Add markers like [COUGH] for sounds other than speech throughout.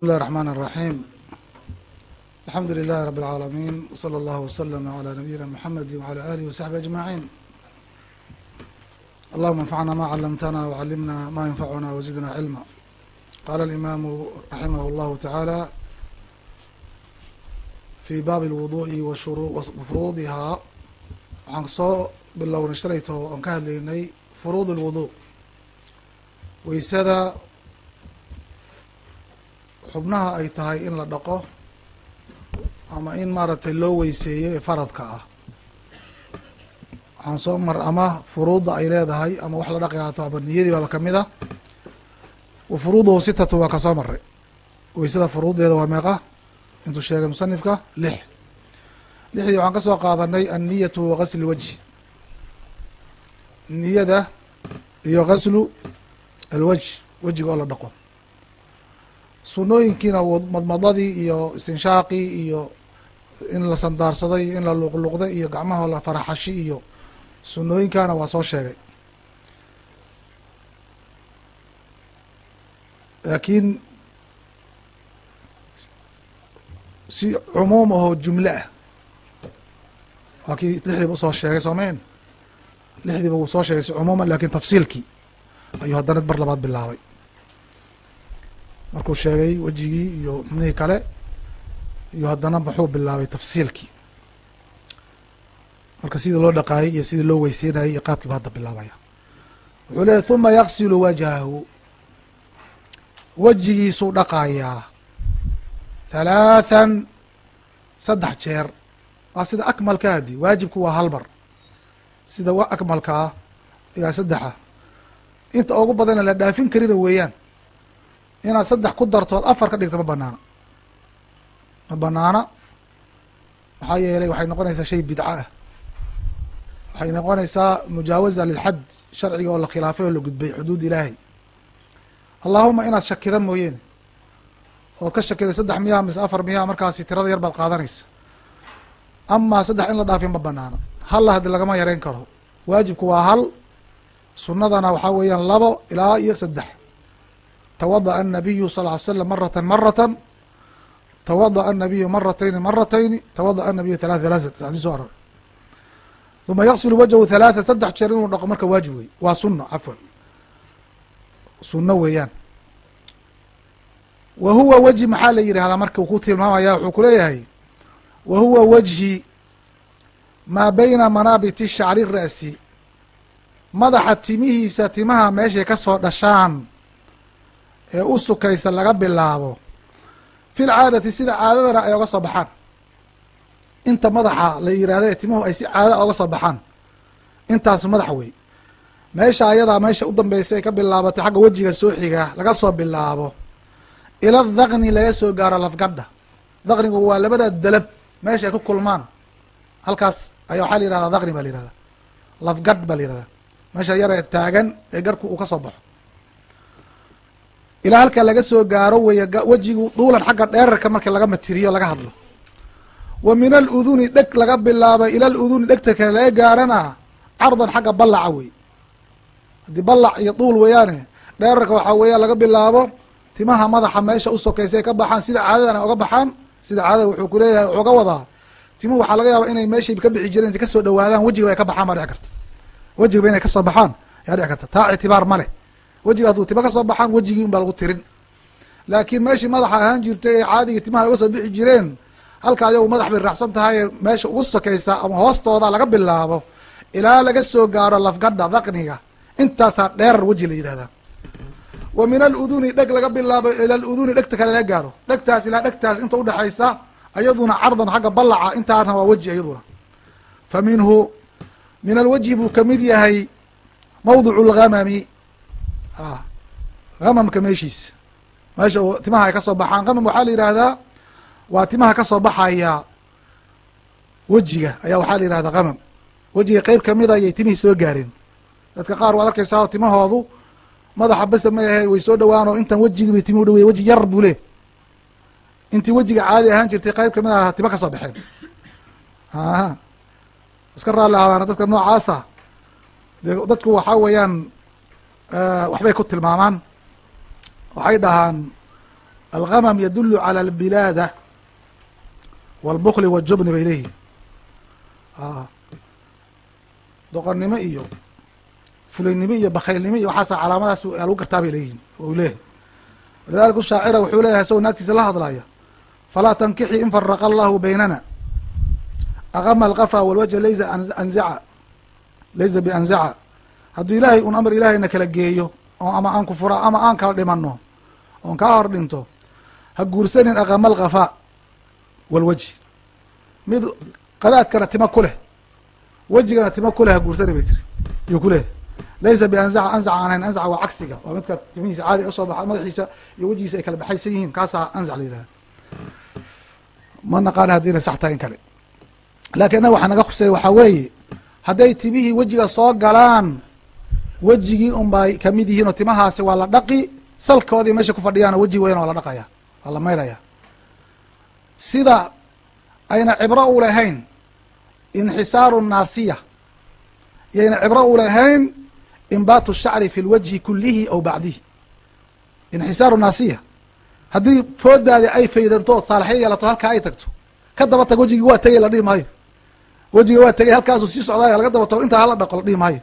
بسم الله الرحمن الرحيم الحمد لله رب العالمين وصلى الله وسلم على نبينا محمد وعلى آله وصحبه أجمعين اللهم انفعنا ما علمتنا وعلمنا ما ينفعنا وزدنا علما قال الإمام رحمه الله تعالى في baabi الوضuءi وفuruudihaa waxaan soo bilownay shalayto oon ka hadlaynay furuud الوضuء weysada xubnaha ay tahay in la dhaqo ama in maaragtay loo weyseeyo ee faradka ah. Waxaan soo mar ama furuudda ay leedahay ama wax la dhaqi haato ama niyadii baaba ka mid a wa furuuduhu sitatu waa ka soo maray weysada furuuddeeda waa meeqa? Intuu sheegay musanifka lix. Lixdii waxaan ka soo qaadanay anniyatu wa gasli wajhi. Niyada iyo gaslu alwajh wejiga oo la dhaqo sunooyinkiina madmadadii iyo istinshaaqii iyo in la sandaarsaday iyo in la luqluqday iyo gacmaha la faraxashi iyo sunooyinkana waa soo sheegay. Laakiin si cumuum ahoo jumle ah waa kii lixdiiba u soo sheegay soomayn lixdiiba wuu soo sheegay si cumuuman laakiin tafsiilkii ayuu haddana bar labaad bilaabay markuu sheegay wejigii iyo xubnihii kale iyo haddana muxuu bilaabay tafsiilkii. Marka sidii loo dhaqaayay iyo sidii loo weyseynayay iyo qaabkiiba hadda bilaabaya. Wuxuu leeyahy huma yaqsilu wajhahu. Wejigiisuu dhaqaayaa halaathan saddex jeer. Waa sida akmalka hadi waajibku waa halbar sida akmalka ah ayaa saddexa. Inta ugu badana la dhaafin karina weeyaan inaad saddex ku dartood afar ka dhigto ma banaana. Ma banaana? Maxaa yeelay waxay noqonaysaa shay bidca ah. Waxay noqonaysaa mujaawaza lilxad sharciga oo la khilaafay oo la gudbay xuduud ilaahay. Allahuma inaad shakida mooyeene ood ka shakiday saddex miyaa mise afar miyaa markaasi tirada yar baad qaadanaysa. Amaa saddex in la dhaafin ma banaana. Halla haddi lagama yareyn karo. Waajibku waa hal. Sunnadana waxaa weeyaan labo ilaa iyo saddex twadaأ الnabiyu sal ly slam marata marata twadaأ الnabiyu maratayni maratayni twadaأ الnabiyu halaa halaa adi so aror uma yaqsilu wajhu halaata saddex jeer inuu dhaqo marka waajib wey waa suno cafwan suno weeyaan wa huwa wejhi maxaa la yidhahdaa marka uu ku tilmaamaya wuxuu kuleeyahay wa huwa wejhi maa bayna manaabiti shacri ra'si madaxa timihiisa timaha meeshay kasoo dhashaan ee u sukaysa laga bilaabo. Fi lcaadati sida caadadana ay oga soo baxaan. Inta madaxa la yihahdo ee timuhu ay si caadada oga soo baxaan. Intaas madax wey meesha ayadaa meesha u dambeysay ay ka bilaabatay xagga wejiga soo xiga laga soo bilaabo. Ila dhaqni laga soo gaaro lafgadha dhaqnigu waa labada dalab meesha ay ku kulmaan. Halkaas ayaa waxaa la yihahdaa dhaqni baa la yihahdaa lafgadh baa la yihahdaa meesha yar ee taagan ee garhku uu ka soo baxo ilaa halka laga soo gaaro weeye wejigu dhuulan xagga dheerarka marka laga matiriyo laga hadlo. Wa min aluduni dheg laga bilaabay ila aluduni dhegta kale laga gaarana cardan xagga ballaca wey. Haddii ballac iyo dhuul weeyaane dheerarka waxaa weeyaan laga bilaabo timaha madaxa meesha u sokaysa ay ka baxaan sida caadadan ay oga baxaan sida caadada wuxuu kuleeyahay wuxuu ga wadaa timuhu waxaa laga yaaba inay meeshay ka bixi jireen intay ka soo dhawaadaan wejiga ay ka baxaan baa dhici karta. Wejigiba inay ka soo baxaan ayaa dhici karta. Taa ictibaar ma leh wejiga hadduu tima ka soo baxaan wejigii un baa lagu tirin. Laakiin meeshii madaxa ahaan jirtay ee caadigii timaha uga soo bixi jireen halka ayagu madax bay raacsan tahay ee meesha ugu sokaysa ama hoostooda laga bilaabo ilaa laga soo gaaro lafgadha dhaqniga. Intaasaa dheerar weji la yihahdaa wa min aluduni dheg laga bilaabo ila aluduni dhegta kale laga gaaro dhegtaas ilaa dhegtaas inta udhexaysa ayaduna cardan xagga ballaca intaasna waa weji iyaduna fa minhu min alwajhi buu ka mid yahay mawdicu lgamami hamamka meeshiisa meesha timaha ay ka soo baxaan. Hamam waxaa la yihahdaa waa timaha ka soo baxaya wejiga. Ayaa waxaa la yihahdaa hamam wejiga qeyb kamida ayay timihii soo gaareen. Dadka qaar waad arkaysaa timahoodu madaxa basa ma ahe way soo dhawaanoo intan wejigi bay timi udhawey weji yar buu le intii wejiga caadi ahaan jirtay qeyb ka mid ah tima ka soo baxeen. Aha iska raalli ahabaana dadka noocaasa. De dadku waxaa weeyaan waxbay ku tilmaamaan. Waxay dhahaan algamam yadulu calى albilaada walbukli wاljubni bay leeyihiin doqonnimo iyo fulaynimo iyo bakhaylnimo iyo waxaasa calaamadaas lagu gartaa bay leeyihiin u leeyahy walidalika shaacira wuxuu leeyahay isagoo naagtiisa la hadlaya falaa tankixi in faraqa allahu baynana. Aqama alqafa walwajha laysa anzaca laysa bianzaca hadduu ilaahay un amar ilaahayna kala geeyo oo ama aan kufura ama aan kala dhimano oon kaa hor dhinto ha guursanin aqama alkafa walwajhi mid qadaadkana tima ku leh wejigana tima kuleh ha guursani bay tiri yuu ku leeyahy laysa bianzaca anzaca aan hayn anzaca waa cagsiga waa midka timihiisa caadi u soo baxa madaxiisa iyo wejigiisa ay kala baxaysan yihiin kaasaa anzac la yidhaha ma naqaana haddii inay sax tahay in kale. Lakin innaga waxaa naga khusay waxaa weeye hadday timihii wejiga soo galaan wejigii un bay ka mid yihiin oo timahaasi waa la dhaqi salkoodii meesha ku fadhiyaana weji weyan waa la dhaqaya waa la maydhaya sida ayna cibro u lahayn inxisaaru naasiya yayna cibro u lahayn inbaatu shacri fi lwajhi kulihi aw bacdihi. Inxisaaru naasiya haddii foodaadi ay faydanto ood saalaxyo yeelato halkaa ay tagto ka daba tag wejigii waa tegay la dhihi maayo. Wejiga waa tegay halkaasuu sii socdaay laga daba tago intaa hala dhaqo la dhihi maayo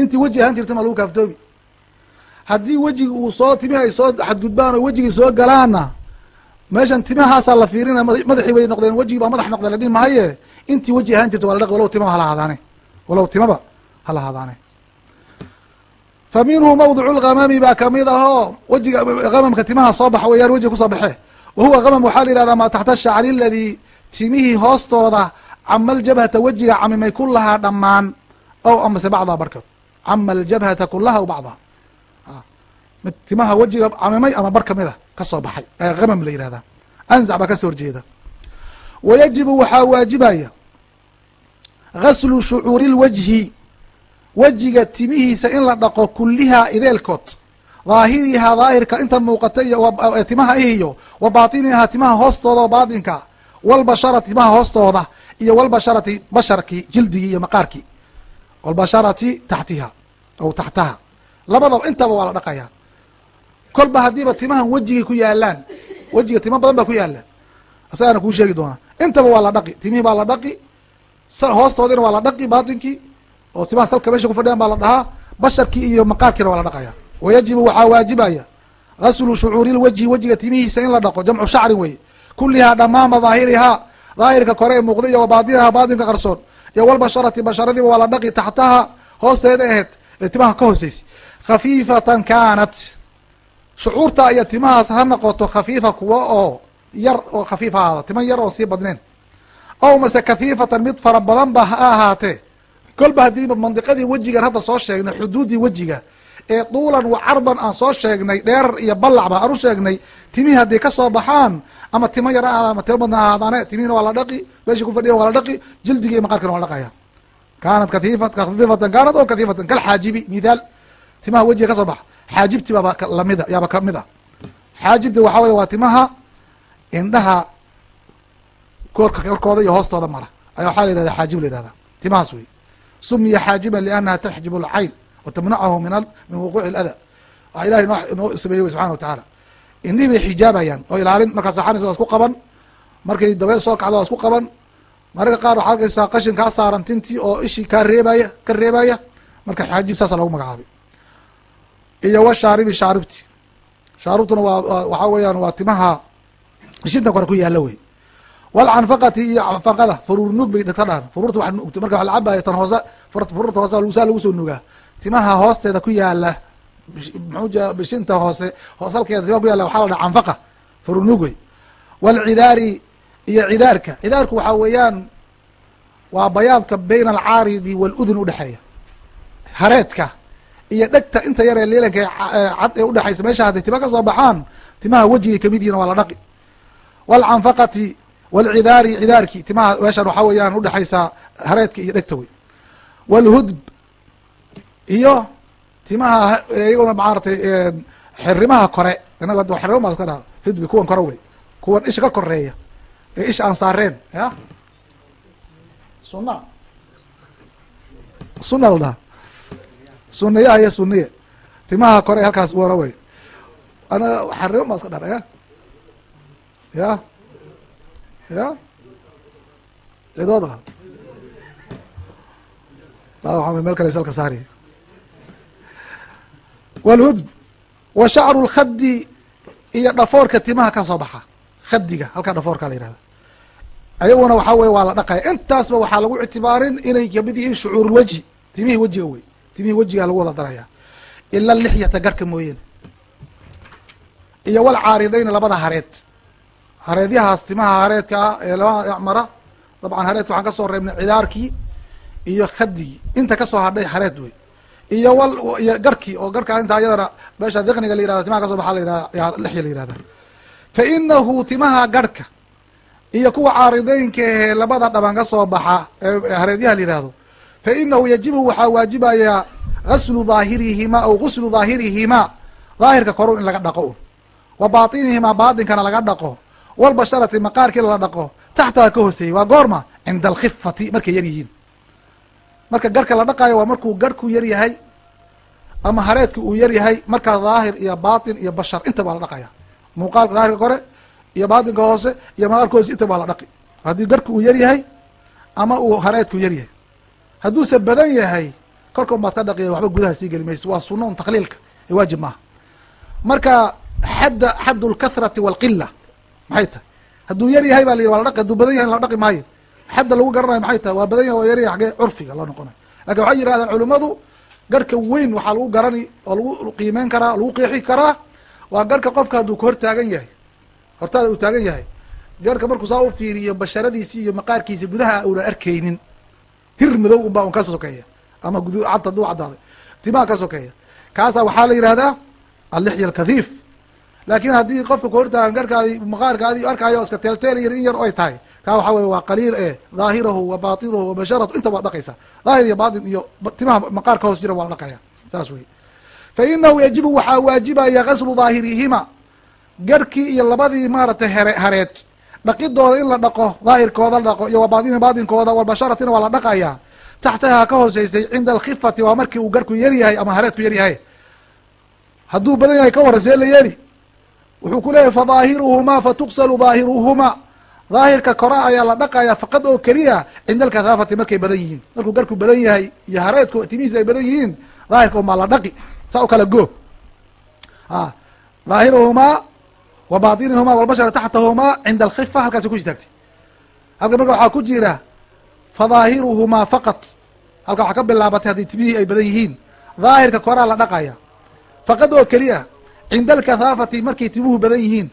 intii weji ahaan jirta maa lagu kaaftoomi haddii wejigi uu soo timihi ay soo xadgudbaan oo wejigii soo galaana meeshan timahaasaa la fiirina madaxii way noqdeen wejigii baa madax noqdeen la dhihi maaye intii weji ahaan jirta waa la dhaqi walow timaba hala hadaane walow timaba hala hadaane fa minhu mawdicu lgamami baa ka mid ahoo wejiga gamamka timaha soo baxa weeyaan wejiga ku soo baxe. Wa huwa gamam waxaa la yihahdaa maa taxta shacri aladii timihii hoostooda cama aljabhata wejiga camimay kulahaa dhammaan ow amase bacdaa barkood cama aljabhata kulaha aw bacdaa mid timaha wejiga camimay ama bar ka mid a ka soo baxay. Ee gamam la yihahdaa anzac baa ka soo horjeeda. Wa yajibu waxaa waajibaya gaslu shucuuri lwajhi wejiga timihiisa in la dhaqo kulihaa ideelkood. Daahirihaa daahirka inta muuqata iyo timaha ihiyo wa baatinihaa timaha hoostooda oo baatinka walbasharati timaha hoostooda iyo walbasharati basharkii jildigii iyo maqaarkii walbasharati taxtiha aw taxtaha labadaba intaba waa la dhaqayaa kolba haddiiba timahan wejigay ku yaalaan wejiga timo badan baa ku yaalla asagaana kuu sheegi doonaa intaba waa la dhaqi timihii baa la dhaqi hoostoodina waa la dhaqi baatinkii oo timaha salka meesha ku fadhiyaan baa la dhahaa basharkii iyo maqaarkiina waa la dhaqaya wayajibu waxaa waajibaya gaslu shucuuri lwajhi wejiga timihiisa in la dhaqo jamcu shacrin wey kulihaa dhamaama daahirihaa daahirka kore ee muuqda iyo wabaatinaha baatinka qarsoon iyo walbasharati basharadiiba waa la dhaqi taxtaha. Hoosteeda aheyd ee timaha ka hooseysa khafiifatan kaanat. Shucuurta iyo timahaas ha noqoto khafiifa kuwa oo yar oo khafiif ahaada tima yar oo sii badneen. Ow mase kafiifatan mid fara badan ba ha ahaatee kolba haddiiba mandiqadii wejigan hadda soo sheegnay xuduuddii wejiga ee duulan wa cardan aan soo sheegnay dheerar iyo ballacba aan u sheegnay timihii haddii ka soo baxaan ama timo yar a ama timo badna ahaadaane timihina waa la dhaqi meeshii kufadhiyan waa la dhaqi jildigii iyo maqaarkina waa la dhaqaya kaanat kafiifa kafiifatan kaanat oo kafiifatan kalxaajibi mithaal timaha wejiga ka soo baxa xaajibti baaba lamida yaaba ka mid ah xaajibti waxaa weye waa timaha indhaha korka korkooda iyo hoostooda mara. Ayaa waxaa la yihahda xaajib la yihahda timahaas wey sumiya xaajiban liannaha taxjibu alcayn wa tamnacahu min min wuquuci اlada waa ilahay noo sameeyey wey subxana wa tacaala indhihii bay xijaabayaan oo ilaalin markaa saxanaysa waa isku qaban markay dabeel soo kacdo waa isku qaban. Mararka qaar waxaa arkaysaa qashin kaa saaran tintii oo ishii kaa reebaya ka reebaya marka xaajib saasa loogu magacaabay iyo wa shaaribi shaaribti. Shaaribtuna waa waxaa weeyaan waa timaha ishinta kore ku yaalla wey. Walcanfaqati iyo canfaqada furuur nuug bay dhagta dhahan furuurta wa marka waa la cabaya tan hoose furuurta hoose saa lagu soo nuugaa. Timaha hoosteeda ku yaalla bishinta hoose hoosalkeeda timaha ku yaalla waxaa la dhaha canfaqa wey walcidaari iyo cidaarka. Cidaarku waxaa weeyaan waa bayaadka bayna alcaaridi waaludun udhexeeya hareedka iyo dhegta inta yar ee liilanka cad ee udhexaysa meesha hadday tima ka soo baxaan timaha wejigay ka mid yihiin waa la dhaqi. Walcanfaqati walcidaari cidaarki timaha meeshan waxaa weeyaan udhexaysa hareedka iyo dhegta wey. Walhudb iyo timaha iyaguna maaratay xirimaha kore inaga ad xirima baa laska dhaha hudbi kuwan kore wey. Kuwan isha ka koreeya ee isha aan saareen ya? Suna suna la dhaha. Sunayaha iyo suniya timaha kore halkaas wara wey. Ana xarimo baa iska ya? Ya? Ya? Cidooda. Meel kale salka saari walhudb wa shacru lkhadi iyo dhafoorka timaha ka soo baxa. Khadiga halkaa dhafoorka la yihahda ayaguna waxaa weye waa la dhaqaya intaasba waxaa lagu ictibaarin inay ka mid yihiin shucuurulweji timihii wejiga wey timihii wejigaa lagu wada daraya. Ila lixyata garhka mooyane iyo wal caaridayna labada hareed. Hareedyahaas timaha hareedka ah ee laba mara dabcan hareedka waxaan ka soo reebnay cidaarkii iyo khadigii inta ka soo hadhay hareed wey iyo wal iyo garhkii oo garhkaa inta iyadana meesha diqniga la yirahda timaha kaso baxa la yirahda lixya la yirahda fa inahu timaha garhka iyo kuwa caarideynka ahee labada dhaban ka soo baxa ee la yihahdo fa inahu yajibu waxaa waajibayaa gaslu daahirihimaa aw guslu daahirihimaa daahirka koru in laga dhaqo un wa baatinihimaa baatinkana laga dhaqo. Walbasharati maqaarkii lala dhaqo. Taxtaha ka hooseeyey waa goorma cinda alkhifati markay yar yihiin. Marka garhka la dhaqaayo waa markuu garhku yar yahay ama hareedka uu yar yahay markaa daahir iyo baatin iyo bashar inta baa la dhaqaya. Muuqaalka daahirka kore iyo baatinka hoose iyo maqaarka hoose inta baa la dhaqi. Haddii garhka uu yar yahay ama uu hareedku yar yahay. Hadduuse badan yahay korka un baad ka dhaqiya waxba gudaha sii geli waa sunna un takliilka ee waajib maaha. Marka xadda xaddu lkathrati walqila maxay tahay? Hadduu yar yahay baa la yidhi waa la dhaqi. Hadduu badan yahay la dhaqi maayo. Xadda lagu garanayo maxay tahay? Waa badan yahay waa yar yahay xagee curfiga loo noqonayo laakiin waxay yidhahdaan culimmadu garhka weyn waxaa lagu garani oo lagu qiimeyn karaa lagu qeexi karaa waa garhka qofka hadduu ka hor taagan yahay hortaada uu taagan yahay. Garhka markuu saa u fiiriyo basharadiisi iyo maqaarkiisa gudaha uunan arkaynin. Hir madow un baa un ka sokeeya ama gud cad hadduu caddaaday. Timaha ka sokeeya. Kaasaa waxaa la yihahdaa allixya alkathiif laakin haddii qofka ku hortaagan garhkaadi maqaarkaadi arkaayo iska teelteel yar in yar oy tahay kaa waxaa weye waa qaliil e daahirahu wa baatinuhu wa basharatu inta waa dhaqaysa. Daahir iyo baatin iyo timaha maqaarka hoos jira waa dhaqaya. Saas wey fa inahu yajibu waxaa waajibaya gaslu daahirihima. Garhkii iyo labadii maaratay here hareed. Dhaqidooda in la dhaqo daahirkooda la dhaqo iyo wa baatinkooda walbasharatina waa la dhaqaya. Taxtaha ka hooseysay cinda alkhifati waa markii uu garhku yar yahay ama hareedku yar yahay. Hadduu badan yahay ka warra see la yeeli? Wuxuu ku leeyahy fadaahiruhumaa fatuqsalu daahiruhumaa daahirka kora ayaa la dhaqaya faqad oo keliya cinda alkathaafati markay badan yihiin. Markuu garhku badan yahay iyo hareedku timihiisa ay badan yihiin daahirka unbaa la dhaqi. Saa u kala go a daahiruhumaa wa baatinihumaa walbashara taxtahumaa cinda alkhifa halkaasi ku istaagtay halka marka waxaa ku jira fadaahiruhumaa faqad halka waxaa ka bilaabatay haddii timihii ay badan yihiin. Daahirka koraa la dhaqaya faqad oo keliya cinda alkathaafati markay timuhu badan yihiin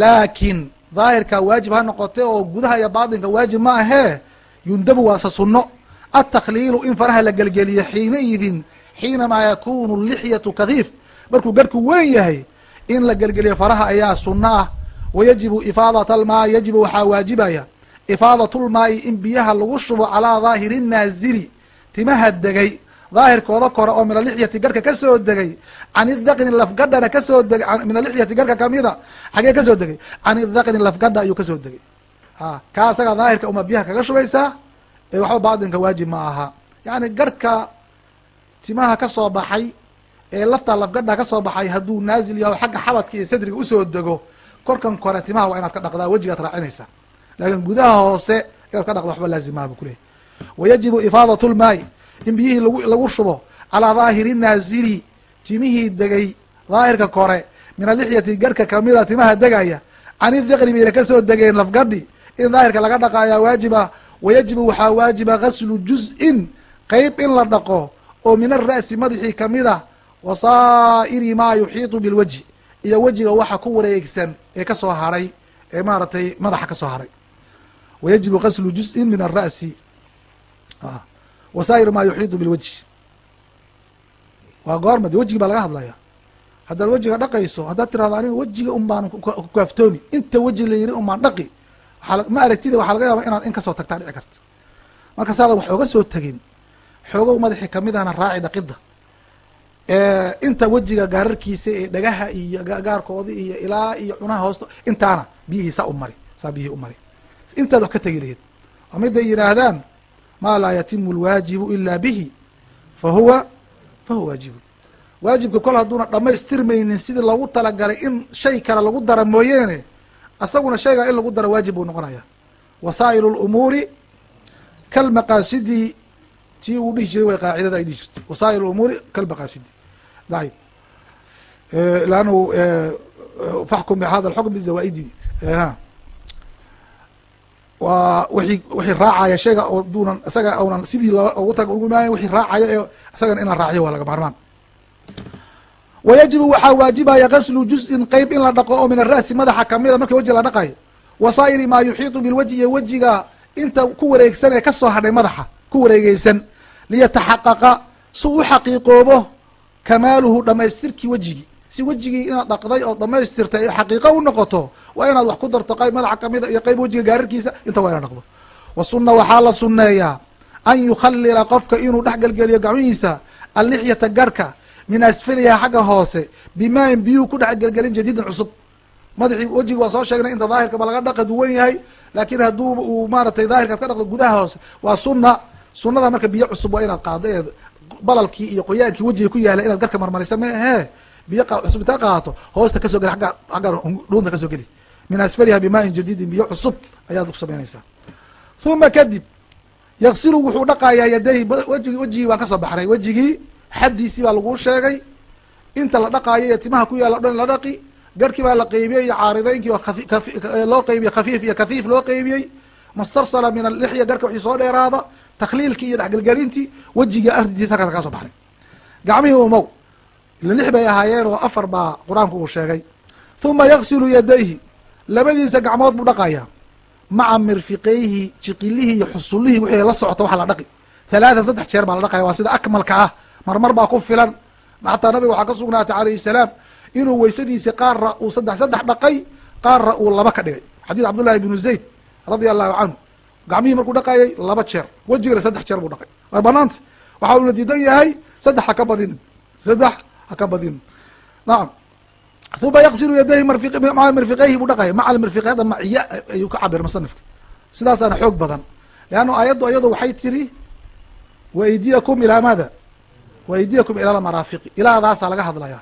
laakin daahirka waajib ha noqote oo gudaha iyo baatinka waajib ma ahee yundabu waase sunno. Altakhliilu in faraha la gelgeliyo xiina idin xiinamaa yakunu lixyatu kathiif markuu garhku weyn yahay in la gelgeliyo faraha ayaa sunno ah. Wayajibu ifaadat almaai yajibu waxaa waajibaya. Ifaadat lmaai in biyaha lagu shubo calaa daahiri naazili timaha degay daahirkooda kore oo min alixyati garhka ka soo degay. Can idaqni lafgadhana ka soo degay. Min alixyati garhka kamida xagee ka soo degay. Can idaqni lafgadha ayuu ka soo degay. A kaa asaga daahirka uma biyaha kaga shubaysaa ee waxba baatinka waajib ma aha. Yacni garhka timaha ka soo baxay ee lafta lafgadha ka soo baxay hadduu naazil yaho xagga xabadka iyo sadriga u soo dego korkan kore timaha waa inaad ka dhaqdaa wejigaad raacinaysaa. Laakiin gudaha hoose inaad ka dhaqda waxba laazimaha bu kuleyahy wayajibu ifaadat lmaai in biyihii lagu shubo calaa daahiri naazili timihii degay daahirka kore min alixyati garhka kamida timaha degaya can idiqni bayna ka soo degeen lafgadhi in daahirka laga dhaqayaa waajib ah wayajibu waxaa waajiba gaslu juz-in qeyb in la dhaqo oo min ara'si madaxii kamida wa saa'iri maa yuxiitu bilwajhi iyo wejiga waxa ku wareegsan ee ka soo haray ee maaragtay madaxa ka soo haray. Wayajibu gaslu juz-in min ara'si wasaa'ir maa yuxiitu bilwajhi waa goorma de baa laga hadlaya haddaad wejiga dhaqayso haddaad tirahdo aniga wejiga un baan kaaftoomi. Inta weji la yiri un baan dhaqi. Ma aragtida waxaa laga yaaba inaad in ka soo tagtaa dhici karta. Marka saada wax ooga soo tegin xoogow madaxii kamidana raaci dhaqida inta wejiga gaararkiisa ee dhagaha iyo gaarkoodi iyo ilaa iyo cunaha hoosta intaana biyihii saa u mari saa biyihii u mari. Intaad wax ka tegi laheyd. Oo miday yidhaahdaan maa laa yatimu lwaajibu ila bihi fa huwa fa huwa waajibun waajibka kol hadduuna dhamaystirmaynin sidii loogu talagalay in shay kale lagu dara mooyeene asaguna shayga in lagu daro waajib buu noqonaya. Wasaa'il lumuuri kalmaqaasidi tii uu dhihi jiray way qaacidada ay dhihi jirtay. Wasaa'il umuuri kalmaqaasidi ayb lannu faxkum bhada alxukm bizawaaidi waa wii wixii raacaya shayga oo duunan isaga unan sidii ugu tag ugu imaanay wixii raacaya ee isagana in la raaciyo waa laga maarmaan. Wayajibu waxaa waajibaya gaslu juz-in qeyb in la dhaqo oo min ara'si madaxa kamida markii weji la dhaqayo wasaa'iri maa yuxiitu bilwajhi iyo wejiga inta ku wareegsan ee ka soo hadhay madaxa ku wareegeysan liyataxaqaqa si u xaqiiqoobo kamaaluhu dhamaystirkii wejigii si wejigii inaad dhaqday oo dhamaystirtay xaqiiqo u noqoto waa inaad wax ku darto qayb madaxa kamida iyo qayb wejiga gaarirkiisa inta waa inaad dhaqdo. Wa sunna waxaa la sunneeyaa an yukhallila qofka inuu dhex gelgeliyo gacmihiisa allixyata garhka min asfaliha xagga hoose bimaain biyuu ku dhex gelgelin jadiidin cusub. Madaxii wejiga waa soo sheegnay inta daahirkaba laga dhaqa duwan yahay laakiin hadduu uu maaratay daahirkaad ka dhaqdo gudaha hoose waa sunna. Sunnada marka biyo cusub waa inaad qaado ee balalkii iyo qoyaankii wejiga ku yaalla inaad garka marmarisa ma ahee biyo cusub intaa qaato hoosta ka soo geli agga agga dhuunta ka soo geli. Min asfaliha bimaain jadiidin biyo cusub ayaad ku samaynaysaa uma kadib yaksilu wuxuu dhaqayaa yadayhi wejigi wejigii waan ka soo baxnay wejigii xaddiisii baa laguu sheegay. Inta la dhaqaayo iyo timaha ku yaalla o dhan la dhaqi. Garhkii baa la qeybiyey iyo caarideynkii oo loo qeybiyey khafiif iyo kafiif loo qeybiyey. Mastarsala min alixya garhka wixii soo dheeraada takhliilkii iyo dhexgelgelintii wejiga ardidiisa halkaas ka soo baxnay gacmihii umow ila lix bay ahaayeen oo afar baa qur'aanku uu sheegay. Huma yaksilu yadayhi. Labadiisa gacmood buu dhaqayaa. Maca mirfiqeyhi jiqilihii iyo xusullihii wixii la socota waxa la dhaqi. Halaatan saddex jeer baa la dhaqaya waa sida akmalka ah. Marmar baa ku filan. Xataa nabiga waxaa ka sugnaatay calayhi salaam inuu weysadiisi qaarra uu saddex saddex dhaqay qaarra uu laba ka dhigay. Xadiid cabdullahi bnu zayd radia allahu canhu gacmihii markuu dhaqayay laba jeer. Wejigana saddex jeer buu dhaqay. Waa banaanta waxa uuna diidan yahay saddex ha ka badin. Saddex ha ka badin nacam uma yaqsilu yadayhi maa mirfiqeyhi buu dhaqaya maca mirfiqey hadda maciya ayuu ka cabir musanifka sidaasaana xoog badan. Leanna aayaddu iyadu waxay tiri waydiyakum ilaa maada? Waydiyakum ila lmaraafiqi ilaadaasaa laga hadlaya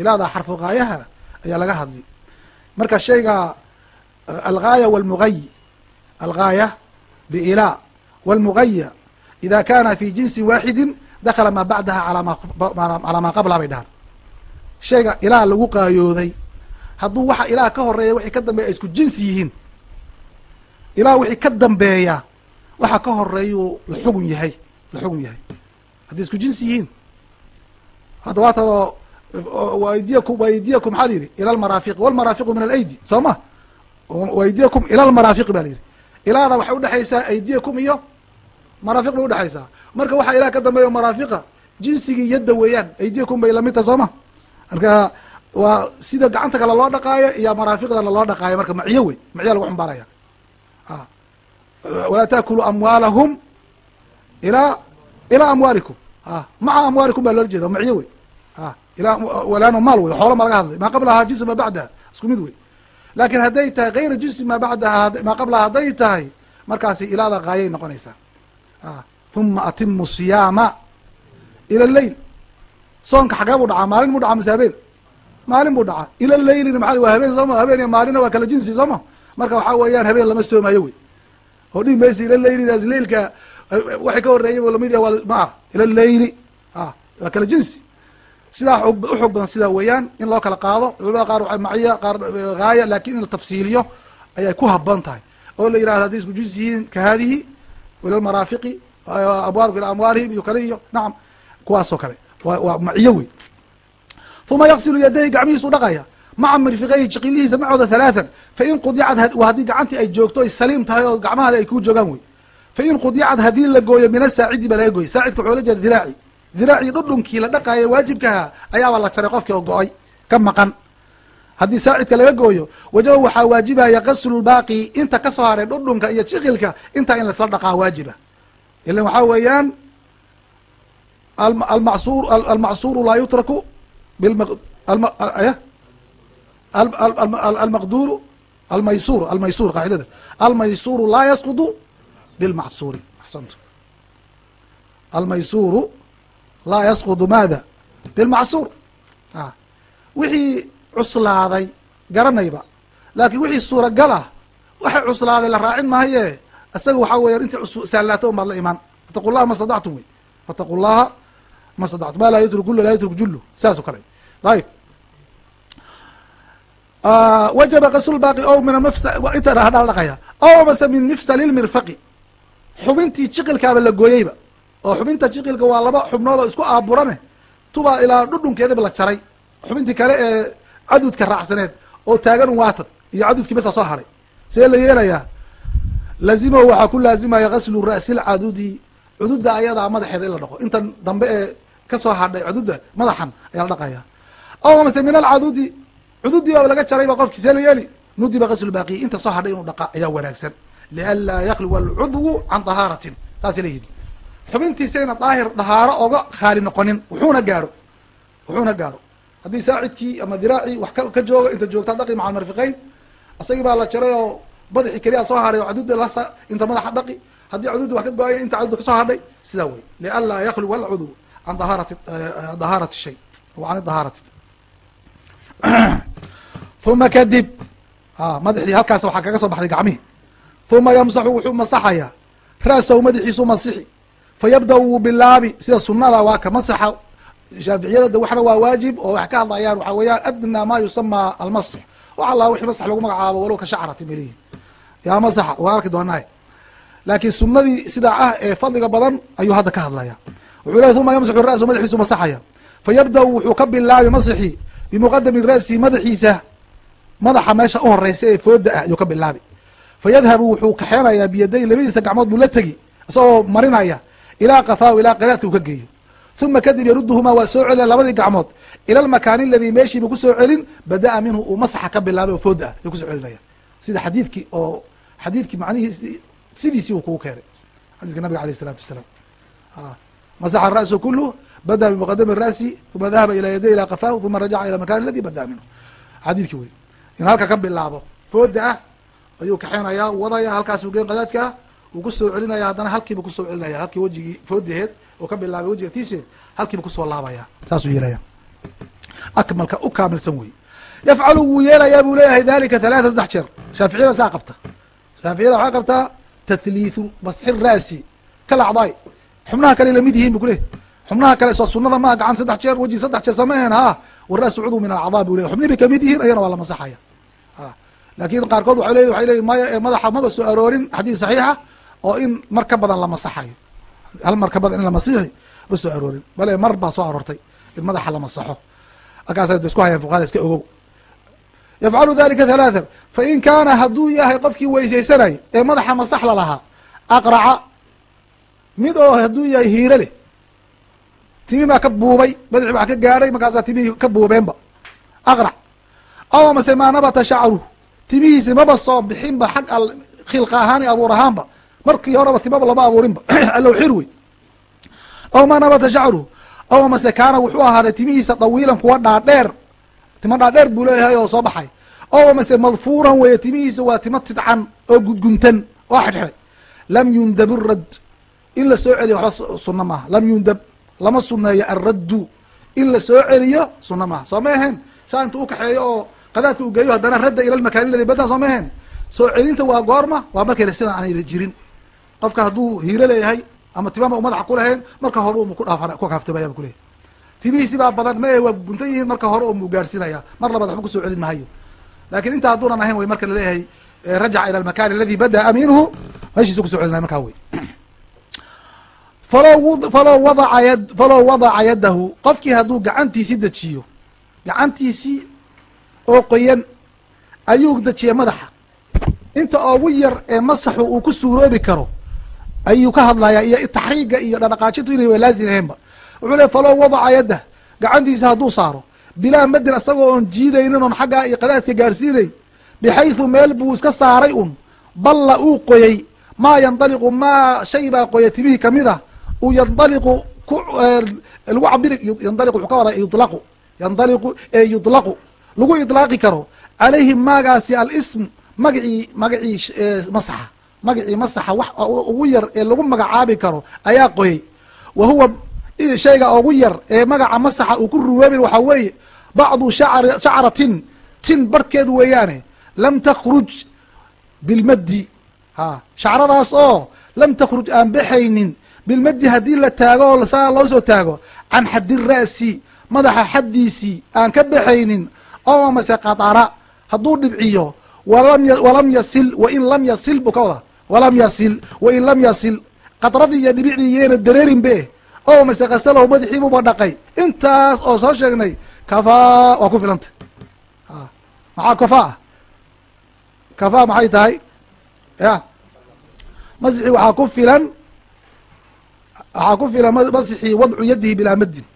ilaadaa xarfu gaayaha ayaa laga hadli. Marka shayga algaaya walmugayi algaaya biilaa walmugaya ida kana fi jinsi waaxidin dakala maa bacdaha calaa maa qablaha bay dhahan shayga ilaa lagu qaayooday hadduu waxa ilaah ka horreeya wixii ka dambeeya ay isku jinsi yihiin ilaa wixii ka dambeeya waxa ka horeeyuu la xugun yahay la xugun yahay hadday isku jinsi yihiin hadda waa tanoo waydiyakum maxaa la yidhi ila almaraafiqi walmaraafiqu min alaydi soo ma waydiyakum ila almaraafiqi ba la yidhi ilaada waxay udhexaysaa aydiyakum iyo maraafiq bay udhexaysaa marka waxaa ilaah ka dambeeya maraafiqa jinsigii yadda weeyaan aydiyakum bay la mid tahay soo ma? Marka waa sida gacanta kale loo dhaqaayo iyo maraafiqdana loo dhaqaayo marka macyo wey macya lagu xumbaaraya. Walaa taakulu amwaalahum ilaa ilaa amwaalikum. Maca amwaalikum baa loola jeeda macyo wey ilaa walaano maal wey xoola ma laga hadlay maa qablahaa jinsi maa bacdaha isku mid wey laakin hadday tahay gayra jinsi maa bacdaha maa qablaha hadday tahay markaasi ilaada gaayay noqonaysaa uma atimu siyaama ila leyl soonka xagee buu dhacaa maalin buu dhacaa mase habeen maalin buu dhacaa. Ila leylina maa waa habeen sooma habeen iyo maalina waa kala jinsi sooma marka waxaa weeyaan habeen lama soomayo wey. Oo dhihi maysa ila leylidaas leylka waxay ka horeeyay bu la mid yaha ma ah ila leyli waa kala jinsi. Sidaa uxoog badan sidaa weeyaan in loo kala qaado. Culamada qaar maciya qaar gaaya laakiin in la tafsiiliyo ayay ku haboon tahay. Oo la yiraahdo hadday isku jinsi yihiin ka haadihi ila lmaraafiqi amwaalku ila amwaalihim iyo kale iyo nacam kuwaasoo kale waa maciyo wey uma yaqsilu yadayhi gacmihiisu dhaqaya maca mirfiqeyhi jiqilihiisa macooda halaathan fain qudicad haddii gacantii ay joogto ay saliim tahay oo gacmahada ay ku joogaan wey fain qudicad haddii la gooyo min asaacidi baa laga gooyay saacidka waxuu la jeeda diraaci diraaci dhudhunkii la dhaqaaya waajibkaha ayaabaa la jaray qofkii oo go'ay ka maqan haddii saacidka laga gooyo wajaba waxaa waajibaya gaslu baaqi inta ka soo haray dhudhunka iyo jiqilka intaa in laisla dhaqaa waajiba. Ilan waxaa weeyaan almacsur almacsuru laa yutraku almaqduru almaysur almaysur qaacidada. Almaysuru laa yasqudu bilmacsuri axsantu. Almaysuru laa yasqudu maada bilmacsuur wixii cuslaaday garanayba. Laakiin wixii suuragal ah waxay cuslaaday la raacin mahaye isaga waxaa weeyaan intii saalaata un baad la imaan. Fataqu llaha ma stadactum wey fataqu llaha ma stadactum ma laa yatruk kullu laa yatruk jullu. Saas kale. Ayib wajaba qasulbaaqi o min inta dhaqaya. Ow mase min mifsali lmirfaqi xubintii jiqilkaaba la gooyeyba. Oo xubinta jiqilka waa laba xubnood oo isku aaburane. Tubaa ilaa dhudhunkeedaba la jaray. Xubintii kale ee cadudka raacsaneed oo taagan waatad iyo cadudkii basa soo haray. See la yeelayaa laazimo waxaa ku laazimaya gaslu ra'si lcadudi cududda ayadaa madaxeeda in la dhaqo. Intan dambe ee ka soo hadhay cududda madaxan ayaa la dhaqaya aw mase min alcadudi cududii baaba laga jarayba qofkii see la yeeli. Nudiba gaslu baaqiyi inta soo hadhay inuu dhaqa ayaa wanaagsan. Lianlaa yakluwa alcudwu can tahaaratin. Saasay leeyihiin xubintiisayna daahir dahaaro oga khaali noqonin. Wuxuuna gaaro. Wuxuuna gaaro haddii saacidkii ama diraacii wax ka jooga inta joogtaa dhaqi maca almarfiqeyn isagii baa la jaray oo badaxii keliya soo hadhay oo cadudda lasa inta madaxa dhaqi. Haddii cududda wax ka go'ay inta cadudda ka soo hadhay sidaa wey lianlaa yakluwa alcudwu can dahaarati dahaarati shay. Wa can dahaarati. [CLEARS THROAT] Uma kadib madaxii halkaas waxaa kaga soo baxday gacmihi uma yamsaxu wuxuu masaxayaa. Ra'sahu madaxiisu masixi. Fayabda wuu bilaabi sida sunada waa ka masaxa shaaficiyada de waxna waa waajib oo wax ka hadlayaan waxaa weeyaan adnaa ma yusama almasx wax alla wixii masax lagu magacaabo walow ka shacarati melihi yaa masaxa waa arki doonaa laakiin sunadii sidaa ah ee fadliga badan ayuu hadda ka hadlaya wuxuu leey uma yamsaxu ra'sahu madaxiisu masaxaya fayabda wuxuu ka bilaabi masixi bimuqadami ra'sihi madaxiisa. Madaxa meesha uhoreysa ee fooda ah ayuu ka bilaabi fayadhabu wuxuu kaxeenayaa biyaday labadiisa gacmood buu la tegi isagoo marinaya. Ilaa kafaahu ilaa qadaadka uu ka geeyo uma kadib yaruduhumaa waa soo celina labadii gacmood. Ila lmakaani aladii meeshiiba ku soo celin bada'a minhu uu masaxa ka bilaabay oo fooda ah ayuu ku soo celinaya. Sida xadiidkii oo xadiidkii macnihiis sidiisii uu kugu keenay. Xadiiska nabiga aleyh isalaatu wasalaam. Masaxa ra'su kuluh bada'a bimuqadami ra'si uma dahaba ilaa yaday ilaa kafaahu uma rajaca ila makani aladi bada'a minhu. Xadiidkii wey in halka ka bilaabo fooda ah ayuu kaxeenayaa wadaya halkaasuu geen qadaadka uu ku soo celinaya haddana halkiiba ku soo celinaya halkii wejigii foodaheed oo ka bilaabay wejiga tiiseed halkiiba ku soo laabaya saasuu yeelaya akmalka u kaamilsan wey yafcalu wuu yeelayaa buu leeyahay dalika halaata saddex jeer. Shaaficiyada saa qabta. Shaaficiyada waxay qabtaa tathliithu masxi ra'si kal acdaai xubnaha kale la mid yihiin bu kuley xubnaha kale soo sunada maa gacan saddex jeer wejiga saddex jeer samehen ha warasu cudw min alacdaa bu ley xubnihi ka mid yihiin ayana waa la masaxaya. Laakin qaarkood waa le waxay leeyihiin maya madaxa maba soo aroorin xadiid saxiixa oo in mar ka badan la masaxayo hal mar ka badan in la masixi ma soo aroorin. Bale mar baa soo aroortay in madaxa la masaxo halkaasa isku hayaan fuqahada iska ogow. Yafcalu dalika halaathan fain kaana hadduu yahay qofkii weysaysanay ee madaxa masax la lahaa aqraca. Mid oo hadduu yahay hiiro leh timi baa ka buubay madaxi baa ka gaadhay markaasaa timihii ka buubeenba. Aqrac. Aw mase maa nabata shacru timihiisi maba soo bixinba xag khilqa ahaan iyo abuur ahaanba markii horeba timaba lama abuurinba. [CLEARS THROAT] Allow xir wey aw maa nabata shacru. Aw mase kaana wuxuu ahaaday timihiisa dawiilan kuwa dhaadheer. Tima dhaadheer buu leeyahay oo soo baxay. Aw mase madfuuran weeye timihiisa waa timo tidcan oo gudguntan oo xidhxidhay. Lam yundab irad in la soo celiyo waxba sunno maaha. Lam yundab lama suneeyo alraddu in la soo celiyo sunno maaha. Soo ma ahayn saa intu ukaxeeyo oo qadaadka uu geeyo haddana radda ila lmakaani ladi bada soo ma ahayn soo celinta waa goorma waa markayna sidan aanayna jirin qofka hadduu hiiro leeyahay ama timama u madaxa kulahayn marka hore umu kudhaaf ku kaaftamaya kuleyahy timihiisi baa badan ma waa guntan yihiin marka hore umuu gaarhsiinaya mar labaad waxba ku soo celin mahayo laakiin inta hadduunan ahayn wey marka la leeyahay rajaca ila almakani aladi bada'a minhu meeshiisu ku soo celinaya markaa wey falow falow wadaca ya falow wadaca yadahu qofkii hadduu gacantiisi dejiyo gacantiisii oo qoyan ayuu dejiyay madaxa. Inta ugu yar ee masaxu uu ku suuroobi karo ayuu ka hadlayaa iyo taxriiga iyo dhadhaqaajintu inay ahaynba. Wuxuu le falow wadaca yaddah gacantiisa hadduu saaro bilaa madin isagoo oon jiidaynin oon xaggaa iyo qadaadka gaarsiinayn bixaythu meel buu iska saaray un balla uu qoyey maa yandaliqu maa shay baa qoya timihii ka mid a uu yandaliqu ku lagu cabiri yandaliqu wuxuu ka wadaa yudlaqu yandaliqu ee yudlaqu lagu idlaaqi karo calayhi maagaasi alism magacii magacii masaxa magacii masaxa wax ugu yar ee lagu magacaabi karo ayaa qoyey wa huwa shayga ugu yar ee magaca masaxa uu ku ruweebin waxaa weeye bacdu shacr shacratin tin barhkeed weeyaane lam takhruj bilmaddi. Ha shacradaas oo lam takhruj aan baxaynin bilmaddi haddii la taago oo saa loo soo taago can xaddi ra'si madaxa xaddiisii aan ka baxaynin oo mase qadara hadduu dhibciyo walam yasil wain lam yasil buu ka wadaa walam yasil wain lam yasil. Qadradii iyo dhibicdii yeena dareerin be oo mase kasalow madaxiibuba dhaqay. Intaas oo soo sheegnay kafaa waa ku filantay. Maxaa kafaa kafaa maxay tahay? Ya. Masixii waxaa ku filan waxaa ku filan masixii wadcu yadihi bilaa maddin.